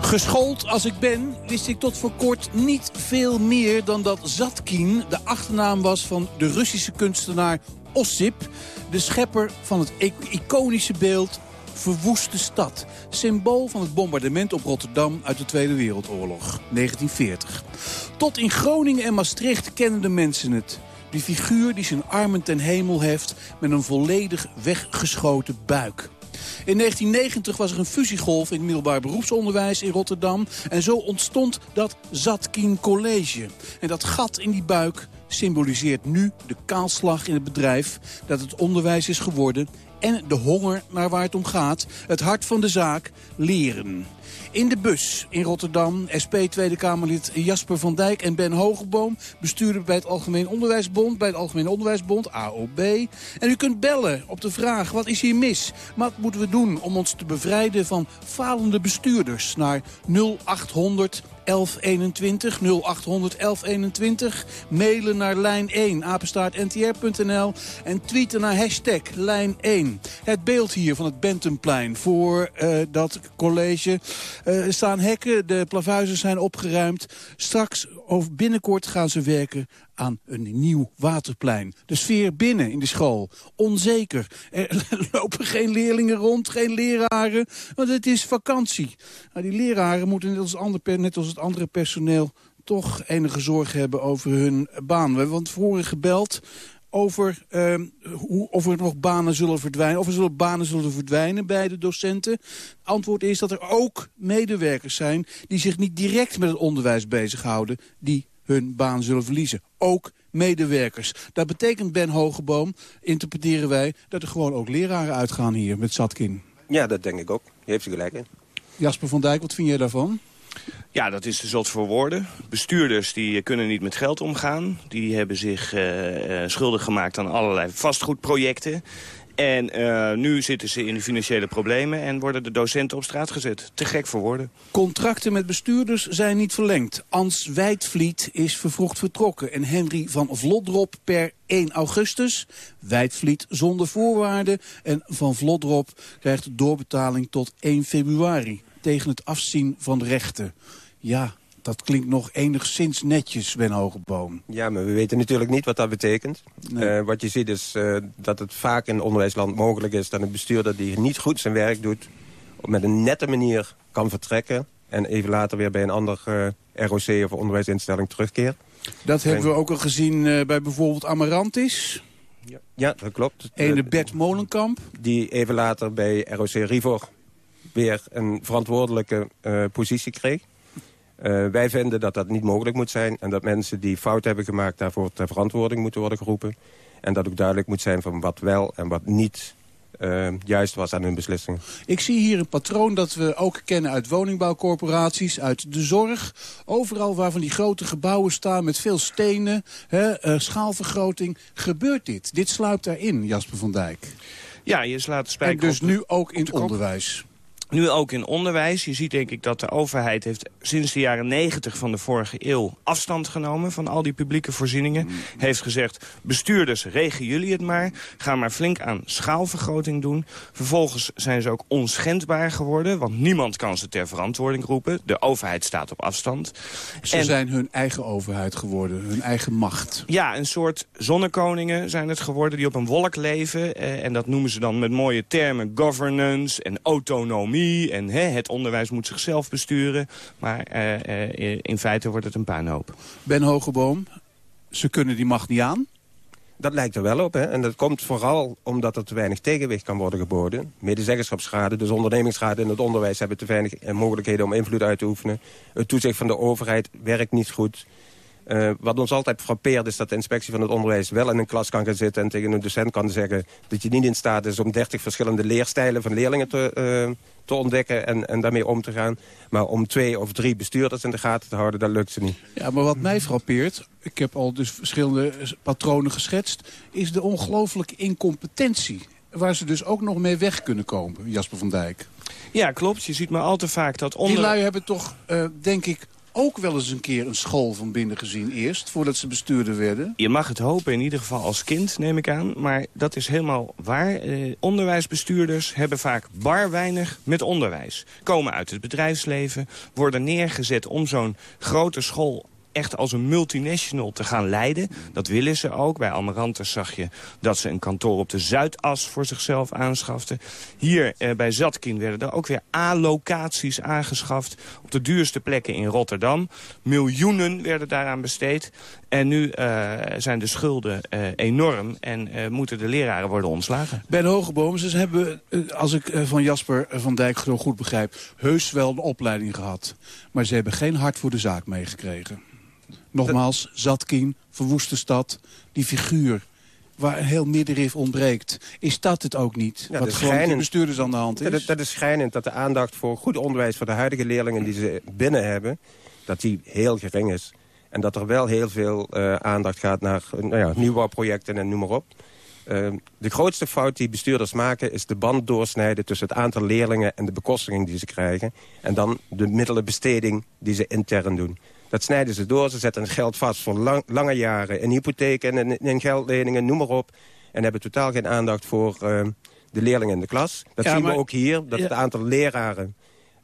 Geschoold als ik ben, wist ik tot voor kort niet veel meer dan dat Zatkin de achternaam was van de Russische kunstenaar Ossip, de schepper van het iconische beeld Verwoeste Stad. Symbool van het bombardement op Rotterdam uit de Tweede Wereldoorlog, 1940. Tot in Groningen en Maastricht kennen de mensen het. Die figuur die zijn armen ten hemel heft met een volledig weggeschoten buik. In 1990 was er een fusiegolf in het middelbaar beroepsonderwijs in Rotterdam. En zo ontstond dat Zatkin College. En dat gat in die buik symboliseert nu de kaalslag in het bedrijf... dat het onderwijs is geworden en de honger naar waar het om gaat. Het hart van de zaak, leren. In de bus in Rotterdam, SP Tweede Kamerlid Jasper van Dijk en Ben Hogeboom... bestuurder bij het Algemeen Onderwijsbond, bij het Algemeen Onderwijsbond, AOB. En u kunt bellen op de vraag, wat is hier mis? Wat moeten we doen om ons te bevrijden van falende bestuurders? Naar 0800 1121 0800 1121. Mailen naar lijn 1 apenstaartntr.nl en tweeten naar hashtag lijn 1. Het beeld hier van het Bentumplein voor uh, dat college uh, staan hekken. De plavuizen zijn opgeruimd. Straks of binnenkort gaan ze werken aan een nieuw waterplein. De sfeer binnen in de school. Onzeker. Er lopen geen leerlingen rond, geen leraren. Want het is vakantie. Nou, die leraren moeten net als, net als het andere personeel toch enige zorg hebben over hun baan. We hebben van gebeld over uh, hoe, of er nog banen zullen verdwijnen. Of er zullen banen zullen verdwijnen bij de docenten. Antwoord is dat er ook medewerkers zijn... die zich niet direct met het onderwijs bezighouden... die hun baan zullen verliezen. Ook medewerkers. Dat betekent, Ben Hogeboom, interpreteren wij... dat er gewoon ook leraren uitgaan hier met Zatkin. Ja, dat denk ik ook. Je heeft er gelijk in. Jasper van Dijk, wat vind jij daarvan? Ja, dat is de zot voor woorden. Bestuurders die kunnen niet met geld omgaan. Die hebben zich uh, schuldig gemaakt aan allerlei vastgoedprojecten. En uh, nu zitten ze in financiële problemen en worden de docenten op straat gezet. Te gek voor woorden. Contracten met bestuurders zijn niet verlengd. Ans Wijtvliet is vervroegd vertrokken. En Henry van Vlodrop per 1 augustus. Wijtvliet zonder voorwaarden. En Van Vlodrop krijgt doorbetaling tot 1 februari. Tegen het afzien van rechten. Ja, dat klinkt nog enigszins netjes, Ben Hogeboom. Ja, maar we weten natuurlijk niet wat dat betekent. Nee. Uh, wat je ziet is uh, dat het vaak in onderwijsland mogelijk is... dat een bestuurder die niet goed zijn werk doet... met een nette manier kan vertrekken... en even later weer bij een ander uh, ROC of onderwijsinstelling terugkeert. Dat hebben we ook al gezien bij bijvoorbeeld Amarantis. Ja, ja dat klopt. Ene Bert Molenkamp. Die even later bij ROC Rivor weer een verantwoordelijke positie kreeg. Uh, wij vinden dat dat niet mogelijk moet zijn... en dat mensen die fout hebben gemaakt daarvoor ter verantwoording moeten worden geroepen. En dat ook duidelijk moet zijn van wat wel en wat niet uh, juist was aan hun beslissing. Ik zie hier een patroon dat we ook kennen uit woningbouwcorporaties, uit de zorg. Overal waar van die grote gebouwen staan met veel stenen, hè, uh, schaalvergroting, gebeurt dit. Dit sluipt daarin, Jasper van Dijk. Ja, je slaat de spijker En dus nu ook in het onderwijs. Nu ook in onderwijs. Je ziet denk ik dat de overheid heeft sinds de jaren 90 van de vorige eeuw afstand genomen van al die publieke voorzieningen. Heeft gezegd, bestuurders, regen jullie het maar. Ga maar flink aan schaalvergroting doen. Vervolgens zijn ze ook onschendbaar geworden, want niemand kan ze ter verantwoording roepen. De overheid staat op afstand. Ze zijn hun eigen overheid geworden, hun eigen macht. Ja, een soort zonnekoningen zijn het geworden die op een wolk leven. Eh, en dat noemen ze dan met mooie termen governance en autonomie en hè, het onderwijs moet zichzelf besturen. Maar uh, uh, in feite wordt het een puinhoop. Ben Hogeboom, ze kunnen die macht niet aan? Dat lijkt er wel op. Hè? En dat komt vooral omdat er te weinig tegenwicht kan worden geboden. Medezeggenschapsraden, dus ondernemingsraden in het onderwijs... hebben te weinig mogelijkheden om invloed uit te oefenen. Het toezicht van de overheid werkt niet goed. Uh, wat ons altijd frappeert is dat de inspectie van het onderwijs wel in een klas kan gaan zitten... en tegen een docent kan zeggen dat je niet in staat is om 30 verschillende leerstijlen van leerlingen te, uh, te ontdekken en, en daarmee om te gaan. Maar om twee of drie bestuurders in de gaten te houden, dat lukt ze niet. Ja, maar wat mij frappeert, ik heb al dus verschillende patronen geschetst... is de ongelooflijke incompetentie. Waar ze dus ook nog mee weg kunnen komen, Jasper van Dijk. Ja, klopt. Je ziet maar al te vaak dat onder... Die lui hebben toch, uh, denk ik, ook wel eens een keer een school van binnen gezien eerst... voordat ze bestuurder werden? Je mag het hopen, in ieder geval als kind, neem ik aan. Maar dat is helemaal waar. Eh, onderwijsbestuurders hebben vaak bar weinig met onderwijs. Komen uit het bedrijfsleven, worden neergezet om zo'n grote school echt als een multinational te gaan leiden. Dat willen ze ook. Bij Amarantus zag je dat ze een kantoor op de Zuidas voor zichzelf aanschaften. Hier eh, bij Zatkin werden er ook weer A-locaties aangeschaft. Op de duurste plekken in Rotterdam. Miljoenen werden daaraan besteed. En nu uh, zijn de schulden uh, enorm en uh, moeten de leraren worden ontslagen. Ben Hogeboom, ze hebben, als ik van Jasper van Dijk goed begrijp... heus wel een opleiding gehad. Maar ze hebben geen hart voor de zaak meegekregen. Nogmaals, Zatkin, verwoeste stad, die figuur waar een heel middenrif ontbreekt. Is dat het ook niet? Ja, wat gewoon de bestuurders aan de hand is? Dat, dat is schijnend dat de aandacht voor goed onderwijs... voor de huidige leerlingen die ze binnen hebben... dat die heel gering is. En dat er wel heel veel uh, aandacht gaat naar nou ja, nieuwbouwprojecten en noem maar op. Uh, de grootste fout die bestuurders maken is de band doorsnijden... tussen het aantal leerlingen en de bekostiging die ze krijgen. En dan de middelenbesteding die ze intern doen. Dat snijden ze door. Ze zetten het geld vast voor lang, lange jaren. In hypotheken en in, in, geldleningen, noem maar op. En hebben totaal geen aandacht voor uh, de leerlingen in de klas. Dat ja, zien maar, we ook hier. Dat ja. het aantal leraren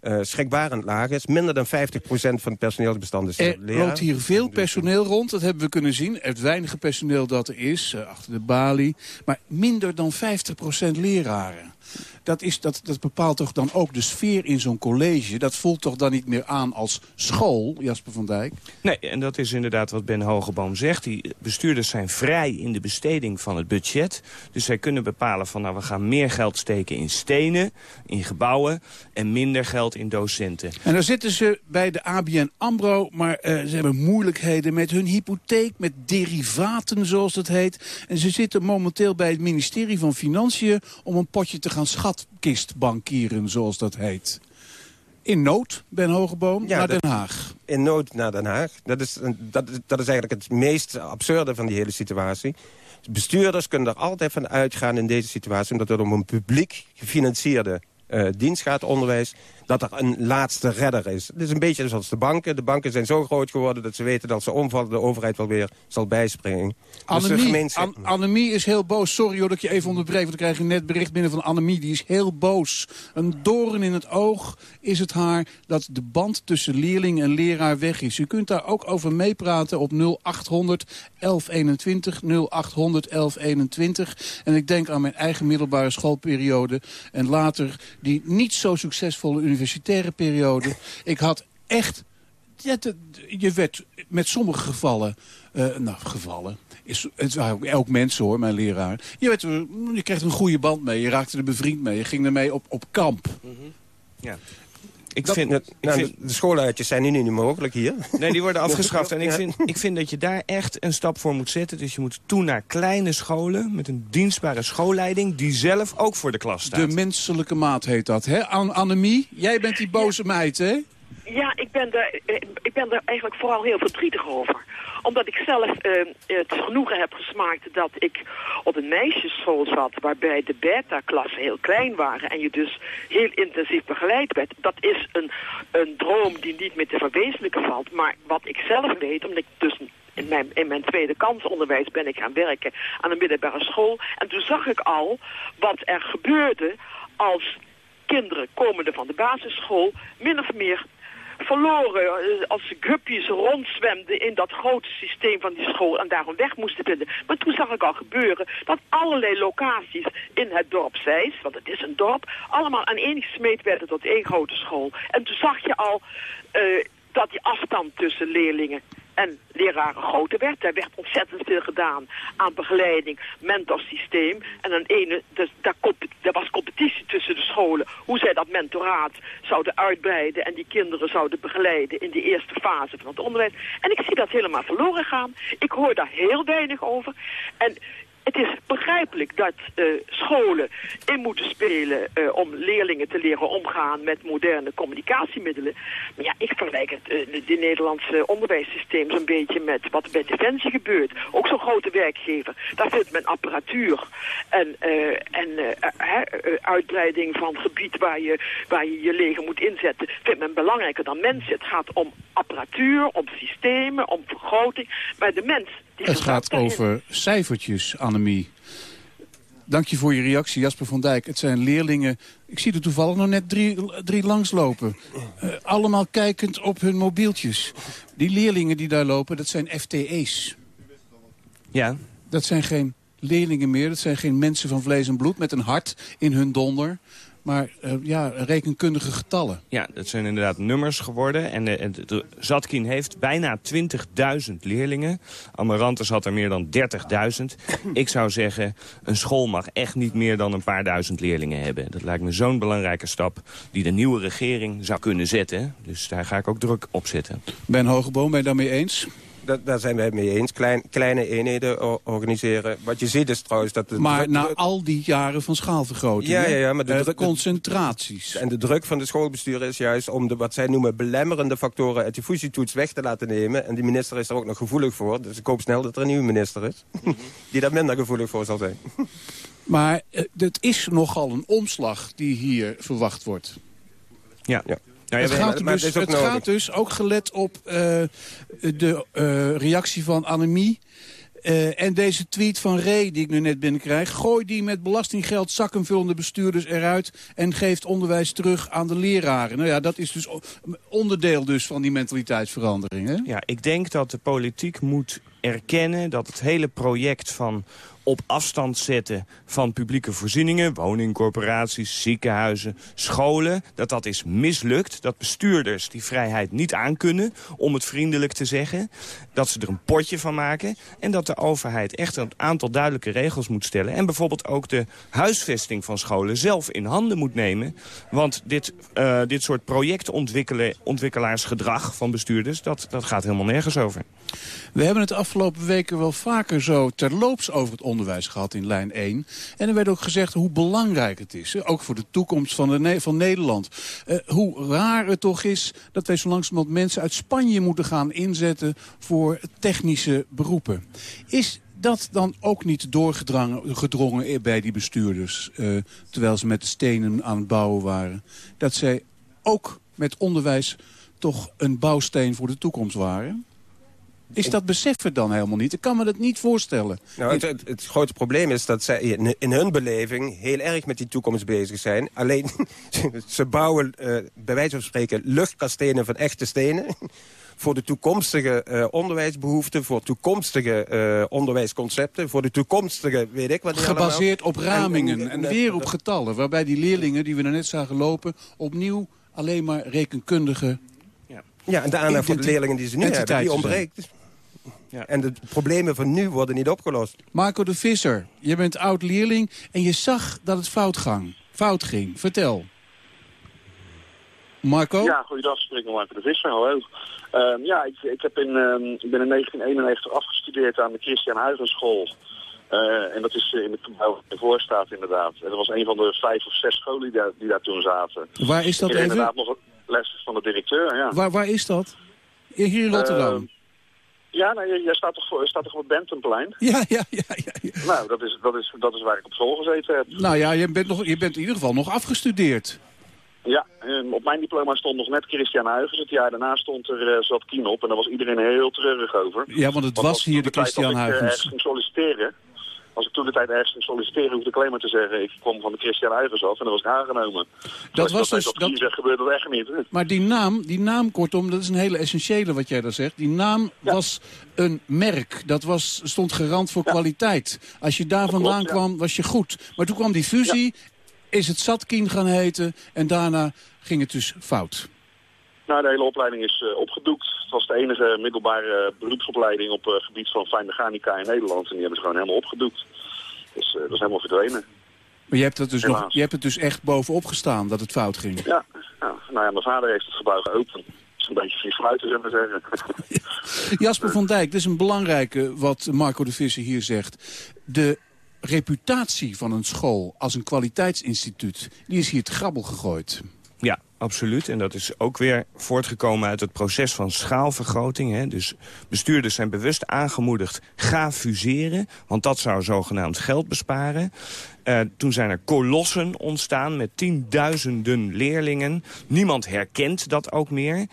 uh, schrikbarend laag is. Minder dan 50% van het personeelsbestand is Er loopt hier veel personeel rond, dat hebben we kunnen zien. Het weinige personeel dat er is, uh, achter de balie. Maar minder dan 50% leraren. Dat, is, dat, dat bepaalt toch dan ook de sfeer in zo'n college. Dat voelt toch dan niet meer aan als school, Jasper van Dijk? Nee, en dat is inderdaad wat Ben Hogeboom zegt. Die bestuurders zijn vrij in de besteding van het budget. Dus zij kunnen bepalen van nou we gaan meer geld steken in stenen, in gebouwen... en minder geld in docenten. En dan zitten ze bij de ABN AMRO, maar uh, ze hebben moeilijkheden met hun hypotheek... met derivaten, zoals het heet. En ze zitten momenteel bij het ministerie van Financiën... om een potje te gaan schatkistbankieren, zoals dat heet. In nood, Ben Hogeboom, ja, naar Den Haag. In nood naar Den Haag. Dat is, dat, dat is eigenlijk het meest absurde van die hele situatie. Bestuurders kunnen er altijd van uitgaan in deze situatie... omdat het om een publiek gefinancierde uh, dienst gaat, onderwijs dat er een laatste redder is. Het is een beetje zoals de banken. De banken zijn zo groot geworden dat ze weten dat ze omvallen... de overheid wel weer zal bijspringen. Annemie, dus gemeenschap... An Annemie is heel boos. Sorry hoor dat ik je even onderbreek. Want dan krijg je net bericht binnen van Annemie. Die is heel boos. Een doorn in het oog is het haar dat de band tussen leerling en leraar weg is. U kunt daar ook over meepraten op 0800 1121. 0800 1121. En ik denk aan mijn eigen middelbare schoolperiode. En later die niet zo succesvolle universiteit universitaire periode. Ik had echt... je werd met sommige gevallen... Uh, nou, gevallen... Is, het waren ook mensen hoor, mijn leraar. Je, werd, je kreeg een goede band mee, je raakte er bevriend mee. Je ging ermee op, op kamp. -hmm. Ja. Ik dat, vind, nou, ik vind, de schooluitjes zijn nu niet mogelijk hier. Nee, die worden afgeschaft. En ik vind, ik vind dat je daar echt een stap voor moet zetten. Dus je moet toe naar kleine scholen met een dienstbare schoolleiding... die zelf ook voor de klas staat. De menselijke maat heet dat, hè? An Annemie, jij bent die boze meid, hè? Ja, ik ben, er, ik ben er eigenlijk vooral heel verdrietig over Omdat ik zelf uh, het genoegen heb gesmaakt dat ik op een meisjesschool zat... waarbij de beta-klassen heel klein waren en je dus heel intensief begeleid werd. Dat is een, een droom die niet meer te verwezenlijken valt. Maar wat ik zelf weet, omdat ik dus in mijn, in mijn tweede kansonderwijs ben ik gaan werken aan een middelbare school. En toen zag ik al wat er gebeurde als kinderen komende van de basisschool min of meer verloren eh, als guppies rondzwemden in dat grote systeem van die school en daar een weg moesten vinden. Maar toen zag ik al gebeuren dat allerlei locaties in het dorp Zeist, want het is een dorp, allemaal aan gesmeed werden tot één grote school. En toen zag je al uh, dat die afstand tussen leerlingen en leraren groter werd. Er werd ontzettend veel gedaan aan begeleiding, mentorsysteem. En aan ene, dus daar was competitie tussen de scholen. Hoe zij dat mentoraat zouden uitbreiden en die kinderen zouden begeleiden in die eerste fase van het onderwijs. En ik zie dat helemaal verloren gaan. Ik hoor daar heel weinig over. En het is begrijpelijk dat uh, scholen in moeten spelen uh, om leerlingen te leren omgaan met moderne communicatiemiddelen. Maar ja, ik vergelijk het uh, de Nederlandse onderwijssysteem zo'n beetje met wat er bij Defensie gebeurt. Ook zo'n grote werkgever. Daar vindt men apparatuur en, en uitbreiding van gebied waar je, waar je je leger moet inzetten, vindt men belangrijker dan mensen. Het gaat om apparatuur, om systemen, om vergroting. Maar de mens het gaat over cijfertjes, Annemie. Dank je voor je reactie, Jasper van Dijk. Het zijn leerlingen, ik zie er toevallig nog net drie, drie langslopen. Uh, allemaal kijkend op hun mobieltjes. Die leerlingen die daar lopen, dat zijn FTE's. Ja. Dat zijn geen leerlingen meer, dat zijn geen mensen van vlees en bloed... met een hart in hun donder maar uh, ja, rekenkundige getallen. Ja, dat zijn inderdaad nummers geworden. En de, de, Zatkin heeft bijna 20.000 leerlingen. Amarantus had er meer dan 30.000. Ik zou zeggen, een school mag echt niet meer dan een paar duizend leerlingen hebben. Dat lijkt me zo'n belangrijke stap die de nieuwe regering zou kunnen zetten. Dus daar ga ik ook druk op zetten. Ben Hogeboom, ben je daarmee eens? Dat, daar zijn wij het mee eens. Klein, kleine eenheden organiseren. Wat je ziet is trouwens dat... De maar na al die jaren van schaalvergroting, ja, ja, ja, maar de, uh, druk, concentraties. En de druk van de schoolbestuur is juist om de, wat zij noemen belemmerende factoren uit die fusietoets weg te laten nemen. En die minister is er ook nog gevoelig voor. Dus ik hoop snel dat er een nieuwe minister is. die daar minder gevoelig voor zal zijn. maar uh, het is nogal een omslag die hier verwacht wordt. Ja. ja. Nou, het, gaat, dus, het gaat, dus, ook gelet op uh, de uh, reactie van Annemie... Uh, en deze tweet van Ray, die ik nu net binnenkrijg... gooi die met belastinggeld zakkenvullende bestuurders eruit... en geeft onderwijs terug aan de leraren. Nou ja, dat is dus onderdeel dus van die mentaliteitsverandering. Hè? Ja, ik denk dat de politiek moet erkennen dat het hele project van op afstand zetten van publieke voorzieningen... woningcorporaties, ziekenhuizen, scholen... dat dat is mislukt. Dat bestuurders die vrijheid niet aankunnen, om het vriendelijk te zeggen. Dat ze er een potje van maken. En dat de overheid echt een aantal duidelijke regels moet stellen. En bijvoorbeeld ook de huisvesting van scholen zelf in handen moet nemen. Want dit, uh, dit soort projectontwikkelaarsgedrag van bestuurders... Dat, dat gaat helemaal nergens over. We hebben het afgelopen weken wel vaker zo terloops over het onderwijs gehad in lijn 1. En er werd ook gezegd hoe belangrijk het is. Ook voor de toekomst van, de van Nederland. Uh, hoe raar het toch is dat wij zo langzamerhand mensen uit Spanje moeten gaan inzetten voor technische beroepen. Is dat dan ook niet doorgedrongen bij die bestuurders... Uh, terwijl ze met de stenen aan het bouwen waren? Dat zij ook met onderwijs toch een bouwsteen voor de toekomst waren? Is dat beseffen dan helemaal niet? Ik kan me dat niet voorstellen. Nou, het, het, het grote probleem is dat zij in, in, hun beleving heel erg met die toekomst bezig zijn. Alleen, ze bouwen uh, bij wijze van spreken luchtkastelen van echte stenen voor de toekomstige uh, onderwijsbehoeften... voor toekomstige uh, onderwijsconcepten... voor de toekomstige, weet ik wat... Gebaseerd op ramingen en, en, en, weer op getallen... waarbij die leerlingen die we net zagen lopen... opnieuw alleen maar rekenkundige... Ja, ja en de aandacht voor de leerlingen die ze nu hebben, die ontbreekt. Ja. En de problemen van nu worden niet opgelost. Marco de Visser, je bent oud-leerling en je zag dat het fout, gang, fout ging. Vertel. Marco? Ja, goeiedag. Spreek met Marco de Visser. Hallo. Um, ja, ik, ik, heb in, um, ik ben in 1991 afgestudeerd aan de Christian Huygenschool. Uh, en dat is in het gebouw ervoor staat inderdaad. En dat was een van de vijf of zes scholen die daar, die daar toen zaten. Waar is dat ik even? inderdaad nog les van de directeur, ja. Waar, waar is dat? Hier in Rotterdam? Uh, Ja, nou, jij staat toch, voor, staat toch op het Bentonplein? Ja, ja, ja, ja, ja. Nou, dat is, dat, is, dat is waar ik op school gezeten heb. Nou ja, je bent, nog, je bent in ieder geval nog afgestudeerd. Ja, op mijn diploma stond nog net Christian Huygens. Het jaar daarna stond er uh, zat Kien op en daar was iedereen heel treurig over. Ja, want het was hier de Christian Huygens. Huygens. Ik ging solliciteren, als ik toen de tijd ergens ging solliciteren, hoefde ik alleen maar te zeggen, ik kwam van de Christian Huygens af en dan was ik aangenomen. Dat was dus... Dat, dat... Gebeurde dat echt niet. Maar die naam, die naam kortom, dat is een hele essentiële wat jij daar zegt. Die naam ja. was een merk. Dat was, stond garant voor ja. kwaliteit. Als je daar vandaan klopt, kwam, was je goed. Maar toen kwam die fusie, is het Zatkin gaan heten en daarna ging het dus fout. Nou, de hele opleiding is uh, opgedoekt. Het was de enige middelbare beroepsopleiding op het uh, gebied van fijn mechanica in Nederland. En die hebben ze gewoon helemaal opgedoekt. Dus dat is helemaal verdwenen. Maar je hebt, het dus nog, je hebt het dus echt bovenop gestaan dat het fout ging? Ja, ja. nou ja, mijn vader heeft het gebouw geopend. Het is een beetje vies fluiten, zullen we zeggen. Jasper van Dijk, dit is een belangrijke wat Marco de Visser hier zegt. De reputatie van een school als een kwaliteitsinstituut, die is hier te grabbel gegooid. Absoluut. En dat is ook weer voortgekomen uit het proces van schaalvergroting. Hè. Dus bestuurders zijn bewust aangemoedigd, ga fuseren. Want dat zou zogenaamd geld besparen. Uh, toen zijn er kolossen ontstaan met tienduizenden leerlingen. Niemand herkent dat ook meer. Uh,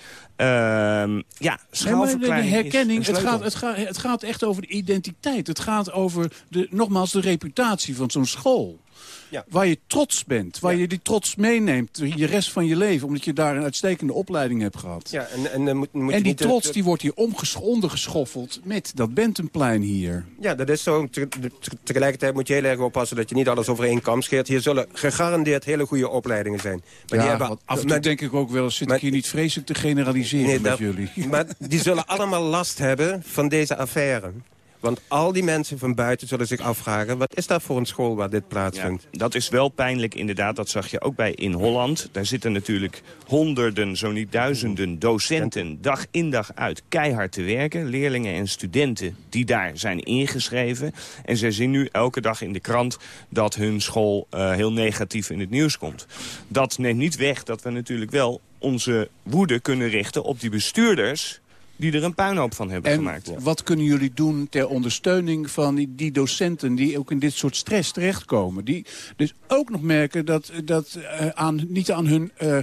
ja, schaalverkleining de herkenning, het gaat, het, gaat, het gaat echt over de identiteit. Het gaat over, de, nogmaals, de reputatie van zo'n school. Ja. Waar je trots bent, waar ja. je die trots meeneemt je rest van je leven. Omdat je daar een uitstekende opleiding hebt gehad. Ja, en, en, en, moet, moet en die niet trots die wordt hier ondergeschoffeld met dat Bentonplein hier. Ja, dat is zo. Te, te, tegelijkertijd moet je heel erg oppassen dat je niet alles over één kam scheert. Hier zullen gegarandeerd hele goede opleidingen zijn. Maar ja, die hebben, af en toe denk ik ook wel eens, zit maar, ik hier niet vreselijk te generaliseren nee, met dat, jullie. Maar die zullen allemaal last hebben van deze affaire. Want al die mensen van buiten zullen zich afvragen... wat is dat voor een school waar dit plaatsvindt? Dat is wel pijnlijk inderdaad. Dat zag je ook bij in Holland. Daar zitten natuurlijk honderden, zo niet duizenden docenten... dag in dag uit keihard te werken. Leerlingen en studenten die daar zijn ingeschreven. En zij zien nu elke dag in de krant... dat hun school uh, heel negatief in het nieuws komt. Dat neemt niet weg dat we natuurlijk wel onze woede kunnen richten op die bestuurders die er een puinhoop van hebben en gemaakt. wat kunnen jullie doen ter ondersteuning van die, die, docenten... die ook in dit soort stress terechtkomen? Die dus ook nog merken dat, dat uh, aan, niet aan hun uh,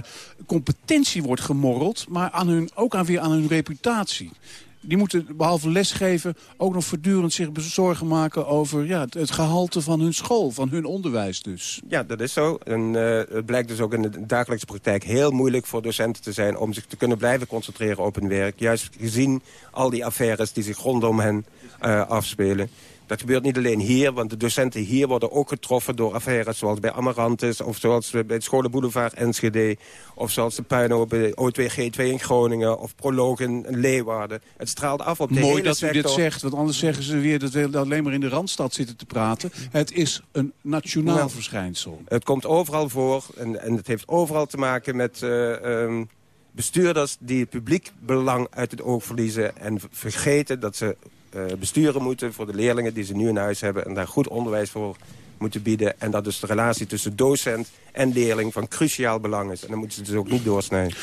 competentie wordt gemorreld... maar aan hun, ook aan, weer aan hun reputatie die moeten behalve lesgeven ook nog voortdurend zich zorgen maken over ja, het, gehalte van hun school, van hun onderwijs dus. Ja, dat is zo. En uh, het blijkt dus ook in de dagelijkse praktijk heel moeilijk voor docenten te zijn om zich te kunnen blijven concentreren op hun werk. Juist gezien al die affaires die zich rondom hen uh, afspelen. Dat gebeurt niet alleen hier, want de docenten hier worden ook getroffen door affaires zoals bij Amarantis... of zoals bij het Scholenboulevard Enschede... of zoals de puinhoop bij O2G2 in Groningen of Proloog in Leeuwarden. Het straalt af op de Mooi hele dat sector. u dit zegt, want anders zeggen ze weer dat we alleen maar in de Randstad zitten te praten. Het is een nationaal Nou, verschijnsel. Het komt overal voor en, en het heeft overal te maken met... Uh, um, bestuurders die het publiek belang uit het oog verliezen... en vergeten dat ze besturen moeten voor de leerlingen die ze nu in huis hebben... en daar goed onderwijs voor moeten bieden. En dat dus de relatie tussen docent en leerling van cruciaal belang is. En dan moeten ze dus ook niet doorsnijden.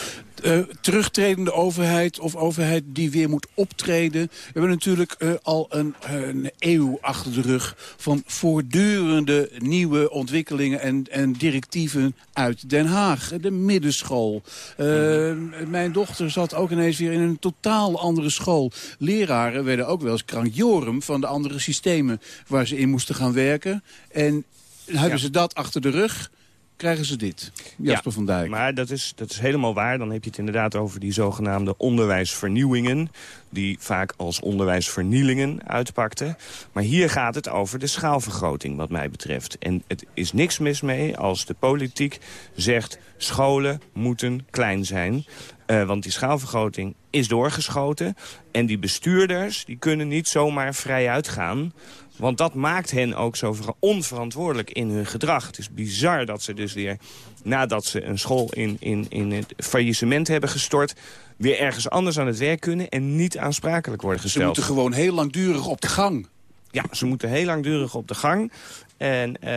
Uh, terugtredende overheid of overheid die weer moet optreden. We hebben natuurlijk uh, al een, een, eeuw achter de rug van voortdurende nieuwe ontwikkelingen en, en directieven uit Den Haag. De middenschool. Uh, -hmm. Mijn dochter zat ook ineens weer in een totaal andere school. Leraren werden ook wel eens krankjorum van de andere systemen waar ze in moesten gaan werken. En hebben ja. ze dat achter de rug krijgen ze dit. Jasper ja, van Dijk. Maar dat is, dat is helemaal waar. Dan heb je het inderdaad over die zogenaamde onderwijsvernieuwingen... die vaak als onderwijsvernielingen uitpakten. Maar hier gaat het over de schaalvergroting wat mij betreft. En het is niks mis mee als de politiek zegt... scholen moeten klein zijn. Uh, want die schaalvergroting is doorgeschoten. En die bestuurders die kunnen niet zomaar vrij uitgaan... Want dat maakt hen ook zo onverantwoordelijk in hun gedrag. Het is bizar dat ze dus weer, nadat ze een school in, in, in het faillissement hebben gestort... weer ergens anders aan het werk kunnen en niet aansprakelijk worden gesteld. Ze moeten gewoon heel langdurig op de gang. Ja, ze moeten heel langdurig op de gang. En uh,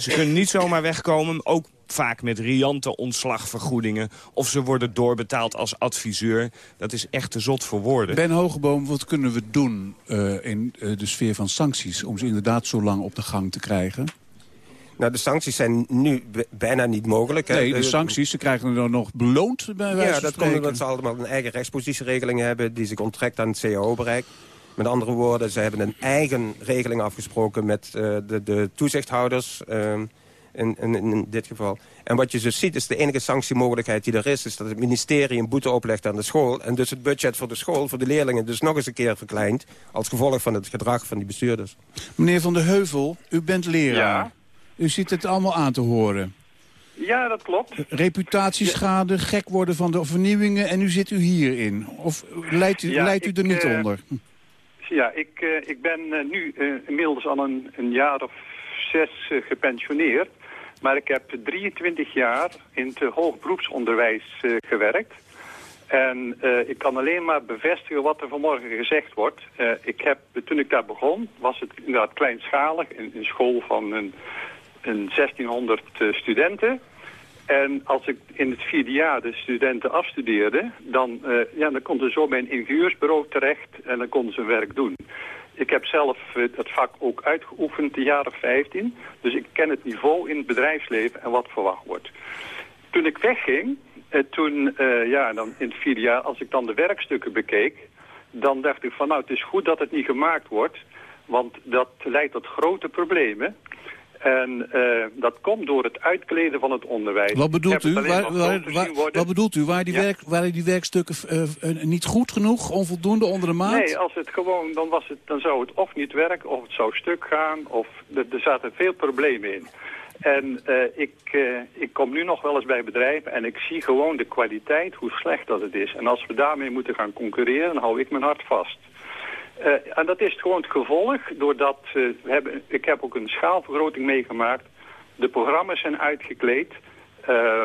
ze kunnen niet zomaar wegkomen, ook vaak met riante ontslagvergoedingen. Of ze worden doorbetaald als adviseur. Dat is echt te zot voor woorden. Ben Hogeboom, wat kunnen we doen uh, in uh, de sfeer van sancties... om ze inderdaad zo lang op de gang te krijgen? Nou, de sancties zijn nu bijna niet mogelijk. Hè? Nee, de sancties, ze krijgen er nog beloond bij wijze Ja, dat komt omdat ze allemaal een eigen rechtspositieregeling hebben... die zich onttrekt aan het CAO-bereik. Met andere woorden, ze hebben een eigen regeling afgesproken met uh, de, de, toezichthouders... Uh, in, in, in, dit geval. En wat je dus ziet is de enige sanctiemogelijkheid die er is... is dat het ministerie een boete oplegt aan de school... en dus het budget voor de school, voor de leerlingen... dus nog eens een keer verkleint... als gevolg van het gedrag van die bestuurders. Meneer Van der Heuvel, u bent leraar. Ja. U ziet het allemaal aan te horen. Ja, dat klopt. Reputatieschade, gek worden van de vernieuwingen... en nu zit u hierin. Of leidt u, ja, leidt u ik, er niet uh, onder? Ja, ik, uh, ik ben uh, nu inmiddels al een, een, jaar of zes gepensioneerd. Maar ik heb 23 jaar in het hoog beroepsonderwijs gewerkt. En ik kan alleen maar bevestigen wat er vanmorgen gezegd wordt. ik heb, toen ik daar begon, was het inderdaad kleinschalig. In een school van een, een 1600 studenten. En als ik in het vierde jaar de studenten afstudeerde, dan, ja, dan konden ze zo bij een ingenieursbureau terecht en dan konden ze werk doen. Ik heb zelf uh, dat vak ook uitgeoefend, de jaren 15. Dus ik ken het niveau in het bedrijfsleven en wat verwacht wordt. Toen ik wegging, uh, toen, ja, dan in het vierde jaar, als ik dan de werkstukken bekeek, dan dacht ik van nou, het is goed dat het niet gemaakt wordt, want dat leidt tot grote problemen. En uh, dat komt door het uitkleden van het onderwijs. Wat bedoelt u? Waar, waar, waar, wat bedoelt u? Waren die, ja. werk, waren die werkstukken uh, uh, niet goed genoeg, onvoldoende onder de maat? Nee, als het gewoon, dan, was het, dan zou het of niet werken, of het zou stuk gaan, of er, er zaten veel problemen in. En ik, ik kom nu nog wel eens bij bedrijven en ik zie gewoon de kwaliteit, hoe slecht dat het is. En als we daarmee moeten gaan concurreren, dan hou ik mijn hart vast. Uh, en dat is gewoon het gevolg, doordat uh, we hebben, ik heb ook een schaalvergroting meegemaakt. De programma's zijn uitgekleed. Uh,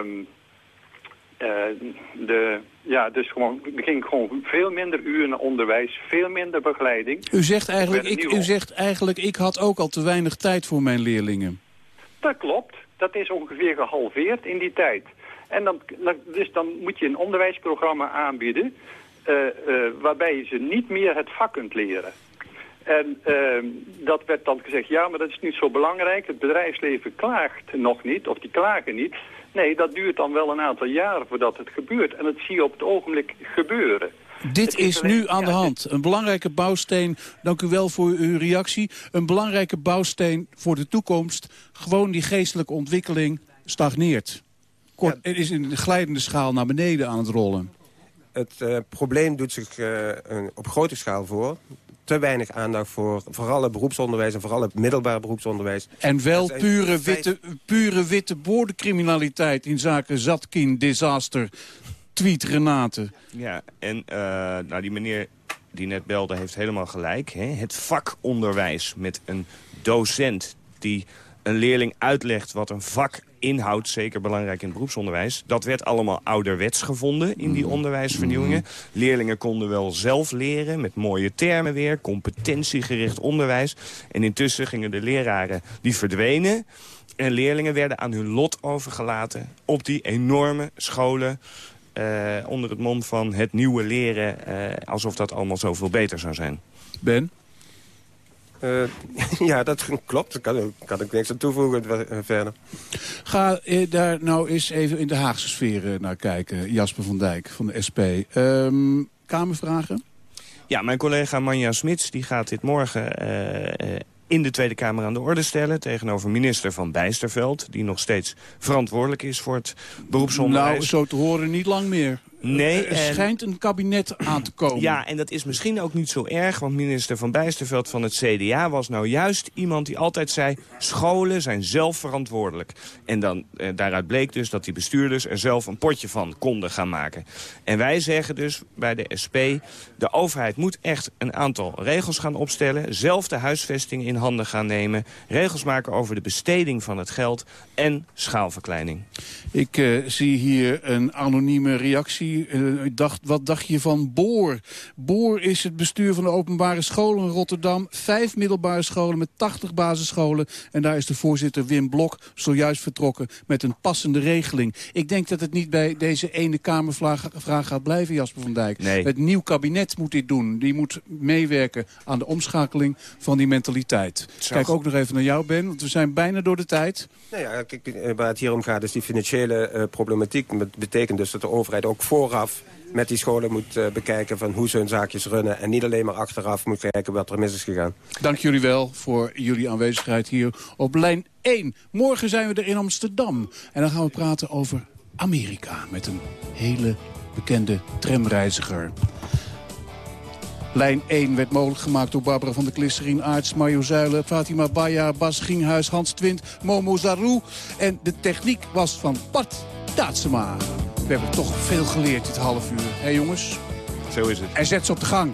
de, ja, dus gewoon, er ging gewoon veel minder uren naar onderwijs, veel minder begeleiding. U zegt, eigenlijk, ik, u zegt eigenlijk, ik had ook al te weinig tijd voor mijn leerlingen. Dat klopt. Dat is ongeveer gehalveerd in die tijd. En dan, dus dan moet je een onderwijsprogramma aanbieden... Uh, uh, waarbij je ze niet meer het vak kunt leren. En uh, dat werd dan gezegd, ja, maar dat is niet zo belangrijk. Het bedrijfsleven klaagt nog niet, of die klagen niet. Nee, dat duurt dan wel een aantal jaren voordat het gebeurt. En dat zie je op het ogenblik gebeuren. Dit is, is nu aan de hand. Een belangrijke bouwsteen, dank u wel voor uw reactie. Een belangrijke bouwsteen voor de toekomst. Gewoon die geestelijke ontwikkeling stagneert. Kort, ja. Het is in de glijdende schaal naar beneden aan het rollen. Het uh, probleem doet zich uh, op grote schaal voor. Te weinig aandacht voor vooral het beroepsonderwijs en vooral het middelbaar beroepsonderwijs. En wel pure witte, pure witte boordencriminaliteit in zaken Zatkin, disaster, tweet Renate. Ja, en uh, nou, die meneer die net belde heeft helemaal gelijk. Hè? Het vakonderwijs met een docent die een leerling uitlegt wat een vak inhoudt, zeker belangrijk in het beroepsonderwijs. Dat werd allemaal ouderwets gevonden in die onderwijsvernieuwingen. Leerlingen konden wel zelf leren, met mooie termen weer, competentiegericht onderwijs. En intussen gingen de leraren, die verdwenen... en leerlingen werden aan hun lot overgelaten op die enorme scholen... Uh, onder het mom van het nieuwe leren, uh, alsof dat allemaal zoveel beter zou zijn. Ben? Uh, ja, dat klopt. Daar kan, kan ik niks aan toevoegen verder. Ga eh, daar nou eens even in de Haagse sfeer naar kijken. Jasper van Dijk van de SP. Um, kamervragen? Ja, mijn collega Manja Smits die gaat dit morgen uh, in de Tweede Kamer aan de orde stellen... tegenover minister Van Bijsterveld... die nog steeds verantwoordelijk is voor het beroepsonderwijs. Nou, zo te horen niet lang meer. Nee, er schijnt een kabinet aan te komen. Ja, en dat is misschien ook niet zo erg... want minister Van Bijsterveld van het CDA was nou juist iemand die altijd zei... scholen zijn zelf verantwoordelijk. En dan, eh, daaruit bleek dus dat die bestuurders er zelf een potje van konden gaan maken. En wij zeggen dus bij de SP... de overheid moet echt een aantal regels gaan opstellen... zelf de huisvesting in handen gaan nemen... regels maken over de besteding van het geld en schaalverkleining. Ik uh, zie hier een anonieme reactie Uh, ik dacht, wat dacht je van Boor? Boor is het bestuur van de openbare scholen in Rotterdam. Vijf middelbare scholen met 80 basisscholen. En daar is de voorzitter Wim Blok zojuist vertrokken met een passende regeling. Ik denk dat het niet bij deze ene Kamervraag gaat blijven, Jasper van Dijk. Nee. Het nieuw kabinet moet dit doen. Die moet meewerken aan de omschakeling van die mentaliteit. Kijk ook nog even naar jou, Ben, want we zijn bijna door de tijd. Nou ja, kijk, eh, waar het hier om gaat is die financiële uh, problematiek. Dat betekent dus dat de overheid ook vooraf met die scholen moet uh, bekijken van hoe ze hun zaakjes runnen. En niet alleen maar achteraf moet kijken wat er mis is gegaan. Dank jullie wel voor jullie aanwezigheid hier op lijn 1. Morgen zijn we er in Amsterdam. En dan gaan we praten over Amerika met een hele bekende tramreiziger. Lijn 1 werd mogelijk gemaakt door Barbara van der Klisserien, Aarts, Mario Zuilen, Fatima Baya, Bas Ginghuis, Hans Twint, Momo Zarou. En de techniek was van Pat Taatsema. We hebben toch veel geleerd dit half uur. Hé jongens? Zo is het. En zet ze op de gang.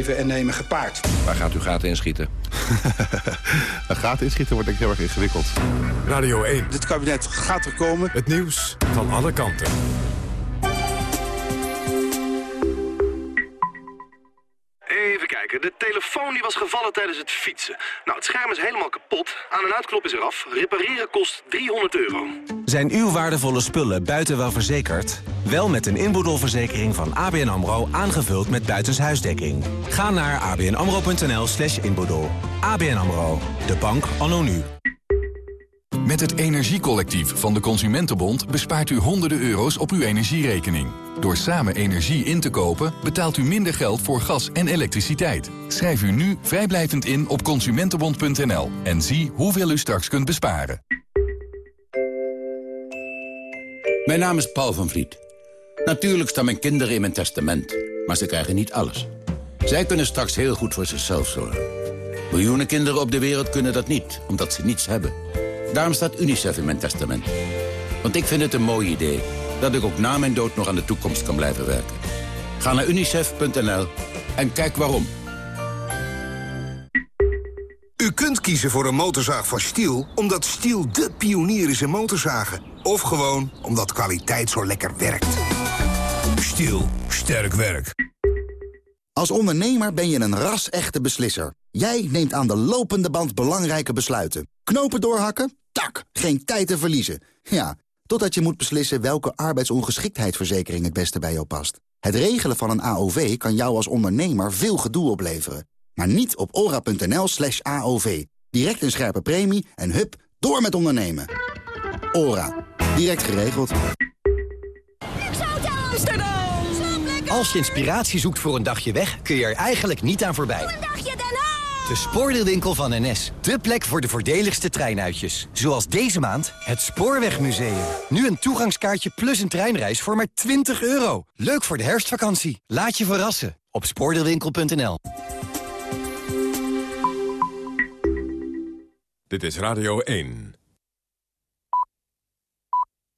en nemen gepaard. Waar gaat u gaten inschieten? een gaten inschieten wordt denk ik heel erg ingewikkeld. Radio 1. Dit kabinet gaat er komen. Het nieuws van alle kanten. Kijken, de telefoon die was gevallen tijdens het fietsen. Nou, het scherm is helemaal kapot. Aan- en uitklop is eraf. Repareren kost 300 euro. Zijn uw waardevolle spullen buiten wel verzekerd? Wel met een inboedelverzekering van ABN AMRO aangevuld met buitenshuisdekking. Ga naar abnamro.nl slash inboedel. ABN AMRO, de bank anno nu. Met het Energiecollectief van de Consumentenbond bespaart u honderden euro's op uw energierekening. Door samen energie in te kopen betaalt u minder geld voor gas en elektriciteit. Schrijf u nu vrijblijvend in op consumentenbond.nl en zie hoeveel u straks kunt besparen. Mijn naam is Paul van Vliet. Natuurlijk staan mijn kinderen in mijn testament, maar ze krijgen niet alles. Zij kunnen straks heel goed voor zichzelf zorgen. Miljoenen kinderen op de wereld kunnen dat niet, omdat ze niets hebben. Daarom staat UNICEF in mijn testament. Want ik vind het een mooi idee dat ik ook na mijn dood nog aan de toekomst kan blijven werken. Ga naar unicef.nl en kijk waarom. U kunt kiezen voor een motorzaag van Stiel... omdat Stiel de pionier is in motorzagen. Of gewoon omdat kwaliteit zo lekker werkt. Stiel. Sterk werk. Als ondernemer ben je een ras-echte beslisser. Jij neemt aan de lopende band belangrijke besluiten. Knopen doorhakken? Tak, geen tijd te verliezen. Ja, totdat je moet beslissen welke arbeidsongeschiktheidsverzekering het beste bij jou past. Het regelen van een AOV kan jou als ondernemer veel gedoe opleveren. Maar niet op ora.nl slash AOV. Direct een scherpe premie en hup, door met ondernemen. Ora. Direct geregeld. Amsterdam! Als je inspiratie zoekt voor een dagje weg, kun je er eigenlijk niet aan voorbij. Een dagje Den Haag! De spoordeelwinkel van NS. De plek voor de voordeligste treinuitjes. Zoals deze maand het Spoorwegmuseum. Nu een toegangskaartje plus een treinreis voor maar 20 euro. Leuk voor de herfstvakantie. Laat je verrassen op spoordeelwinkel.nl. Dit is Radio 1.